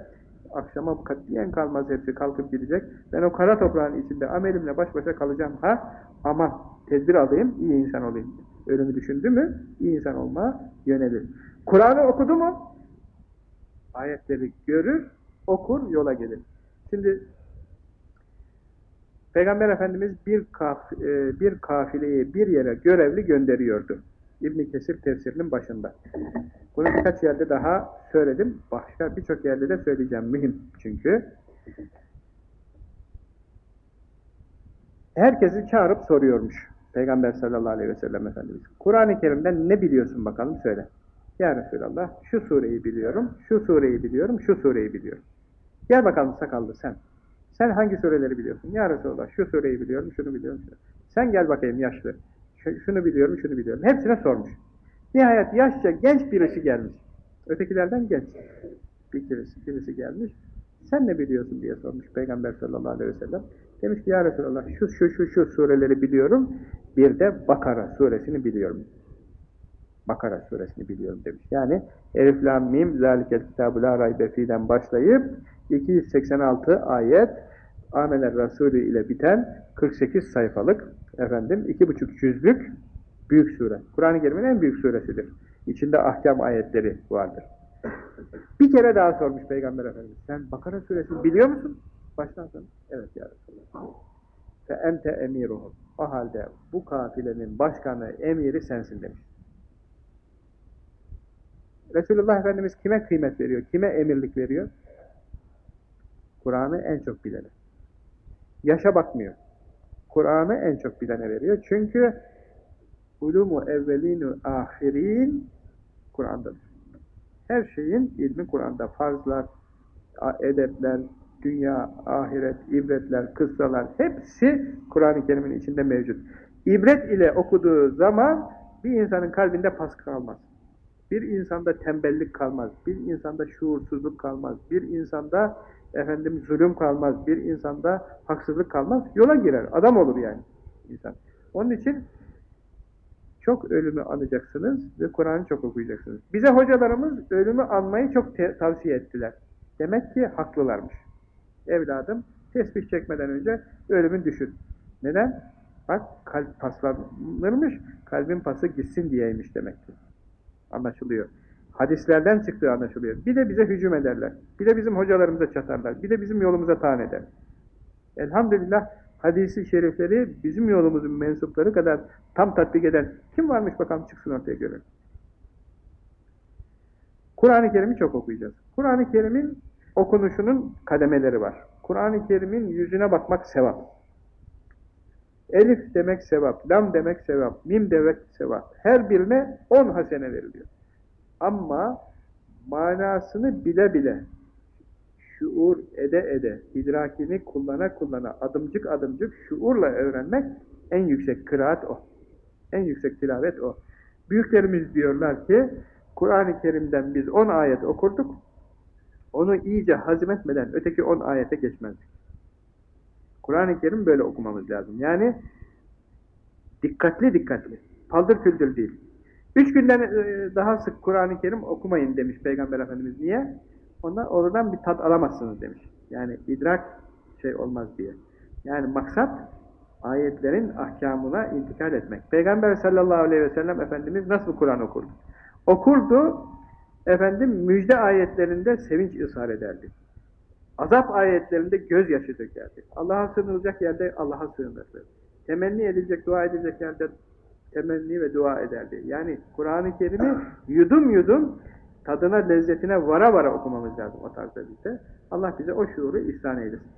akşama katiyen kalmaz hepsi kalkıp gidecek. Ben o kara toprağın içinde amelimle baş başa kalacağım. Ha aman tedbir alayım, iyi insan olayım. Ölümü düşündü mü, iyi insan olmaya yönelir. Kur'an'ı okudu mu, ayetleri görür, okur, yola gelir. Şimdi Peygamber Efendimiz bir, kaf, e, bir kafileyi bir yere görevli gönderiyordu. İbn Kesir tefsirinin başında. Bunu birkaç yerde daha söyledim. Başka birçok yerde de söyleyeceğim. Mühim çünkü. Herkesi çağırıp soruyormuş. Peygamber sallallahu aleyhi ve sellem Efendimiz. Kur'an-ı Kerim'den ne biliyorsun bakalım söyle. Ya Resulallah şu sureyi biliyorum, şu sureyi biliyorum, şu sureyi biliyorum. Gel bakalım sakallı sen. Sen hangi sureleri biliyorsun? Ya Resulallah şu sureyi biliyorum, şunu biliyorum. Şunu. Sen gel bakayım yaşlı. Şunu biliyorum, şunu biliyorum. Hepsine sormuş. Nihayet yaşça genç birisi gelmiş. Ötekilerden genç. Bir birisi, birisi gelmiş. Sen ne biliyorsun diye sormuş Peygamber sallallahu aleyhi ve sellem. Demiş ki ya Resulallah şu şu şu şu sureleri biliyorum. Bir de Bakara suresini biliyorum. Bakara suresini biliyorum demiş. Yani Elif Lam Mim Zalikel Kitabu La Raybe başlayıp 286 ayet Amener Resulü ile biten 48 sayfalık efendim iki buçuk yüzlük büyük sure. Kur'an-ı Kerim'in en büyük suresidir. İçinde ahkam ayetleri vardır. Bir kere daha sormuş Peygamber Efendimiz. Sen Bakara suresini biliyor musun? Baştan. Evet ya Resulallah. Fe ente emiruhum. O halde bu kafilenin başkanı, emiri sensin demiş. Resulullah Efendimiz kime kıymet veriyor? Kime emirlik veriyor? Kur'an'ı en çok bilene. Yaşa bakmıyor. Kur'an'ı en çok bilene veriyor. Çünkü ulumu evvelinu ahirin Kur'an'dadır. Her şeyin ilmi Kur'an'da. Farzlar, edepler, dünya, ahiret, ibretler, kıssalar hepsi Kur'an-ı Kerim'in içinde mevcut. İbret ile okuduğu zaman bir insanın kalbinde pas kalmaz. Bir insanda tembellik kalmaz. Bir insanda şuursuzluk kalmaz. Bir insanda efendim zulüm kalmaz. Bir insanda haksızlık kalmaz. Yola girer. Adam olur yani insan. Onun için çok ölümü anacaksınız ve Kur'an'ı çok okuyacaksınız. Bize hocalarımız ölümü anmayı çok tavsiye ettiler. Demek ki haklılarmış. Evladım tesbih çekmeden önce ölümün düşün. Neden? Bak kalp paslanırmış, kalbin pası gitsin diyeymiş demek ki. Anlaşılıyor. Hadislerden çıktığı anlaşılıyor. Bir de bize hücum ederler. Bir de bizim hocalarımıza çatarlar. Bir de bizim yolumuza taan eder. Elhamdülillah hadisi şerifleri bizim yolumuzun mensupları kadar tam tatbik eden kim varmış bakalım çıksın ortaya görelim. Kur'an-ı Kerim'i çok okuyacağız. Kur'an-ı Kerim'in okunuşunun kademeleri var. Kur'an-ı Kerim'in yüzüne bakmak sevap. Elif demek sevap, lam demek sevap, mim demek sevap. Her birine on hasene veriliyor. Ama manasını bile bile, şuur ede ede, idrakini kullana kullana, adımcık adımcık şuurla öğrenmek en yüksek kıraat o. En yüksek tilavet o. Büyüklerimiz diyorlar ki, Kur'an-ı Kerim'den biz on ayet okurduk, onu iyice hazmetmeden öteki on ayete geçmezdik. Kur'an-ı Kerim böyle okumamız lazım. Yani dikkatli dikkatli, paldır küldür değil. Üç günden e, daha sık Kur'an-ı Kerim okumayın demiş Peygamber Efendimiz. Niye? Ondan oradan bir tat alamazsınız demiş. Yani idrak şey olmaz diye. Yani maksat ayetlerin ahkamına intikal etmek. Peygamber sallallahu aleyhi ve sellem Efendimiz nasıl Kur'an okurdu? Okurdu, efendim müjde ayetlerinde sevinç ısrar ederdi. Azap ayetlerinde gözyaşı dökerdi. Allah'a sığınılacak yerde Allah'a sığınırdı. Temenni edilecek, dua edilecek yerde temenni ve dua ederdi. Yani Kur'an-ı Kerim'i yudum yudum tadına, lezzetine vara vara okumamız lazım o tarzda bizde. Allah bize o şuuru ihsan eylesin.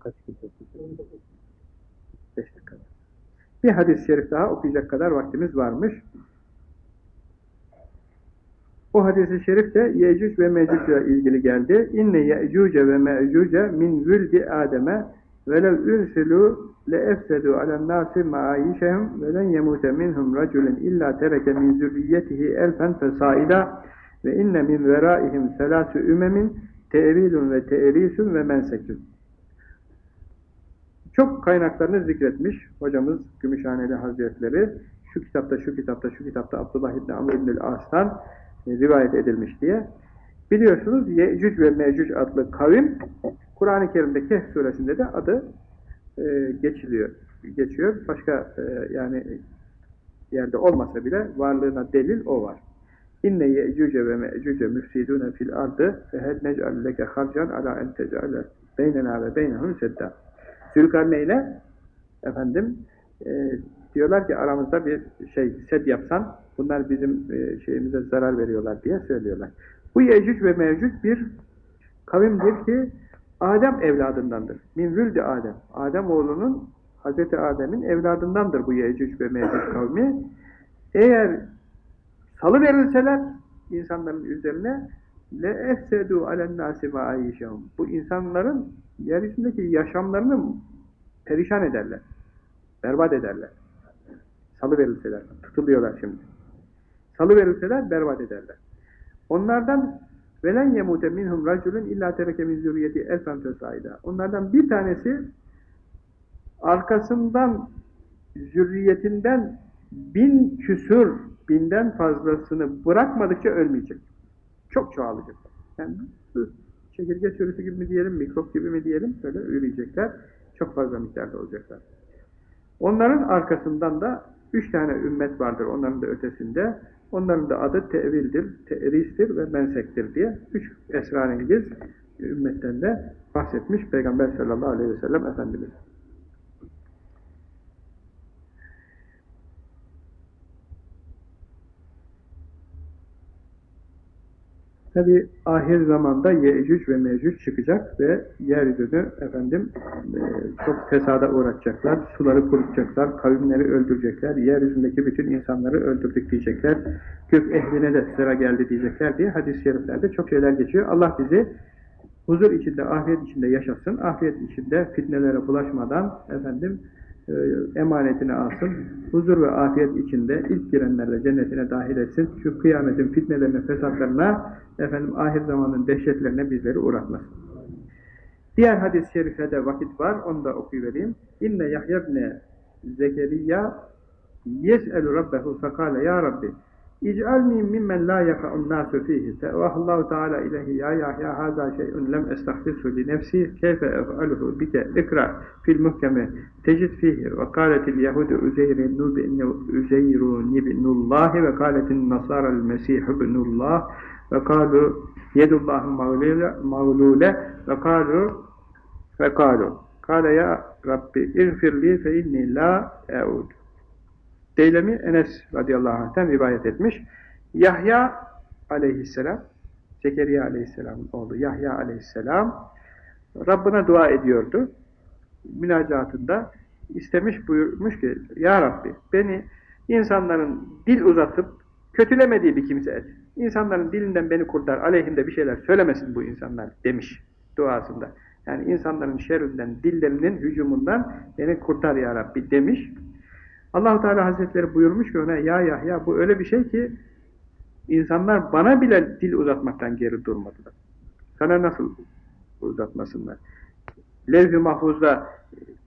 Kaç Beş dakika. Bir hadis-i şerif daha okuyacak kadar vaktimiz varmış. O hadis-i şerif de Yecüc ve Mecüc ilgili geldi. İnne Yecüce ve Mecüce min vüldi Adem'e velev ürsilû le efsedû alen nâsi ma'ayişehum ve len yemûte minhum racülün illa tereke min zürriyetihi elfen fesaida ve inne min verâihim selâsü ümemin tevilun ve te'risün ve mensekün. Çok kaynaklarını zikretmiş hocamız Gümüşhaneli Hazretleri. Şu kitapta, şu kitapta, şu kitapta Abdullah İbni Amr İbni As'tan e, rivayet edilmiş diye. Biliyorsunuz Yecüc ve Mecüc adlı kavim Kur'an-ı Kerim'de Kehf suresinde de adı e, geçiliyor. Geçiyor. Başka e, yani yerde olmasa bile varlığına delil o var. İnne yecüce ve mecüce müfsidûne fil ardı fe hel nec'al leke harcan ala en tec'ale beynena ve beynehum sedda. Zülkarneyn'e efendim e, diyorlar ki aramızda bir şey sed yapsan bunlar bizim e, şeyimize zarar veriyorlar diye söylüyorlar. Bu Yecüc ve Mevcüc bir kavimdir ki Adem evladındandır. Min vüldi Adem. Adem oğlunun Hazreti Adem'in evladındandır bu Yecüc ve Mevcüc kavmi. Eğer salı verilseler insanların üzerine le efsedu alen nasi ma'ayişahum. Bu insanların yeryüzündeki yaşamlarını perişan ederler. Berbat ederler. Salı verilseler. Tutuluyorlar şimdi. Salı verilseler berbat ederler. Onlardan velen yemute minhum raculun illa tereke min zürriyeti elfen fesaida. Onlardan bir tanesi arkasından zürriyetinden bin küsur, binden fazlasını bırakmadıkça ölmeyecek. Çok çoğalacak. Yani çekirge sürüsü gibi mi diyelim, mikrop gibi mi diyelim, böyle üreyecekler. Çok fazla miktarda olacaklar. Onların arkasından da Üç tane ümmet vardır onların da ötesinde. Onların da adı tevildir, teristir ve mensektir diye üç esrarengiz ümmetten de bahsetmiş Peygamber sallallahu aleyhi ve sellem Efendimiz. Tabi ahir zamanda Yecüc ve Mecüc çıkacak ve yeryüzünü efendim e, çok fesada uğratacaklar, suları kurutacaklar, kavimleri öldürecekler, yeryüzündeki bütün insanları öldürdük diyecekler, gök ehline de sıra geldi diyecekler diye hadis-i şeriflerde çok şeyler geçiyor. Allah bizi huzur içinde, afiyet içinde yaşasın, afiyet içinde fitnelere bulaşmadan efendim emanetini alsın, huzur ve afiyet içinde ilk girenlerle cennetine dahil etsin, şu kıyametin fitnelerine, fesatlarına, efendim ahir zamanın dehşetlerine bizleri uğratmasın. Diğer hadis-i şerifede vakit var, onu da okuyuvereyim. İnne Yahya ibn Zekeriya yes'elu rabbehu fekale ya Rabbi İc'alni mimmen la yaka'un nasu fihi. Tevahallahu Teala ilahi ya Yahya haza şey'un lem estahdisu li nefsi. Keyfe ef'aluhu bike? İkra fil muhkeme. Tecid fihi. Ve kâletil yehudu Uzeyru ibnullahi ve kâletin nasara'l mesih ibnullah. Ve kâlu yedullahi mağlule ve kâlu ve kâlu. Kâle ya Rabbi irfirli fe inni la e'ud Deylemi Enes radıyallahu anh'ten rivayet etmiş. Yahya aleyhisselam, Zekeriya aleyhisselamın oğlu Yahya aleyhisselam Rabbine dua ediyordu. Münacatında istemiş buyurmuş ki Ya Rabbi beni insanların dil uzatıp kötülemediği bir kimse et. İnsanların dilinden beni kurtar, aleyhimde bir şeyler söylemesin bu insanlar demiş duasında. Yani insanların şerrinden, dillerinin hücumundan beni kurtar ya Rabbi demiş. Allahu Teala Hazretleri buyurmuş ki ona ya Yahya bu öyle bir şey ki insanlar bana bile dil uzatmaktan geri durmadılar. Sana nasıl uzatmasınlar? Levh-i Mahfuz'da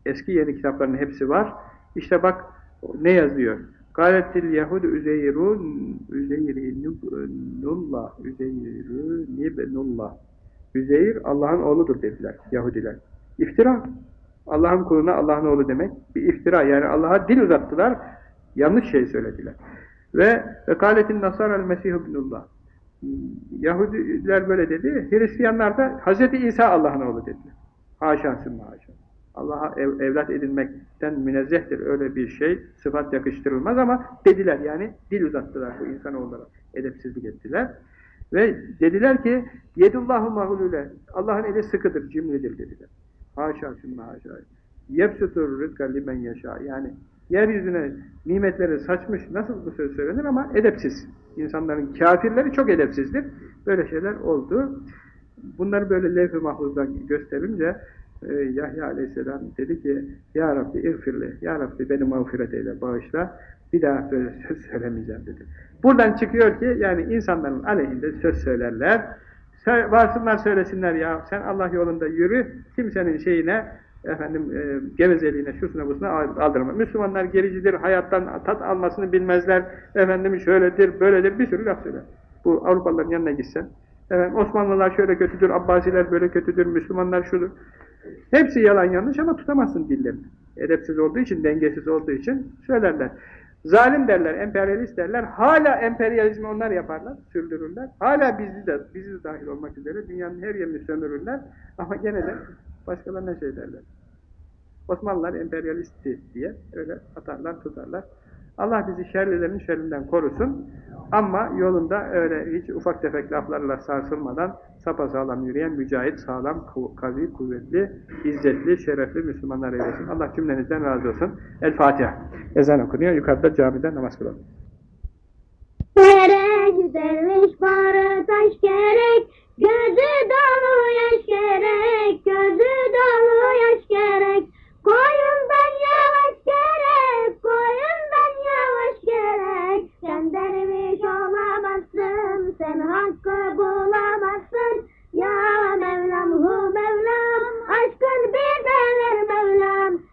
eski yeni kitapların hepsi var. İşte bak ne yazıyor? Galetil Yahudu Üzeyrun Üzeyrinullah Üzeyrinibnullah Üzeyr Allah'ın oğludur dediler Yahudiler. İftira. Allah'ın kuluna Allah'ın oğlu demek bir iftira. Yani Allah'a dil uzattılar, yanlış şey söylediler. Ve vekaletin nasar el mesih ibnullah. Yahudiler böyle dedi, Hristiyanlar da Hz. İsa Allah'ın oğlu dediler. Haşa sümme haşa. Allah'a ev, evlat edinmekten münezzehtir öyle bir şey, sıfat yakıştırılmaz ama dediler yani dil uzattılar bu insanoğullara, edepsizlik ettiler. Ve dediler ki, yedullahu mahulule, Allah'ın eli sıkıdır, cimridir dediler. Haşa sümme haşa. Yepsutur rızka limen yaşa. Yani yeryüzüne nimetleri saçmış nasıl bu söz söylenir ama edepsiz. İnsanların kafirleri çok edepsizdir. Böyle şeyler oldu. Bunları böyle levh-i mahfuzdan gösterince e, Yahya aleyhisselam dedi ki Ya Rabbi irfirli, Ya Rabbi beni mağfiret eyle, bağışla. Bir daha böyle söz söylemeyeceğim dedi. Buradan çıkıyor ki yani insanların aleyhinde söz söylerler Varsınlar söylesinler ya sen Allah yolunda yürü kimsenin şeyine efendim e, gevezeliğine şusuna busuna aldırma. Müslümanlar gericidir, hayattan tat almasını bilmezler. Efendim şöyledir, böyledir bir sürü laf söyler. Bu Avrupalıların yanına gitsen. Efendim Osmanlılar şöyle kötüdür, Abbasiler böyle kötüdür, Müslümanlar şudur. Hepsi yalan yanlış ama tutamazsın dillerini. Edepsiz olduğu için, dengesiz olduğu için söylerler. Zalim derler, emperyalist derler. Hala emperyalizmi onlar yaparlar, sürdürürler. Hala bizi de, bizi de dahil olmak üzere dünyanın her yerini sömürürler. Ama gene de başkalarına şey derler. Osmanlılar emperyalistti diye öyle atarlar, tutarlar. Allah bizi şerlilerin şerrinden korusun. Ama yolunda öyle hiç ufak tefek laflarla sarsılmadan sapasağlam yürüyen mücahit, sağlam, kavi, kuvvetli, izzetli, şerefli Müslümanlar eylesin. Allah cümlenizden razı olsun. El Fatiha. Ezan okunuyor. Yukarıda camide namaz kılalım. Nereye gidermiş para taş gerek, gözü dolu yaş gerek, gözü dolu yaş gerek. Koyundan yavaş Derviş olamazsın, sen hakkı bulamazsın. Ya Mevlam hu Mevlam, aşkın bir de ver Mevlam. Ya Mevlam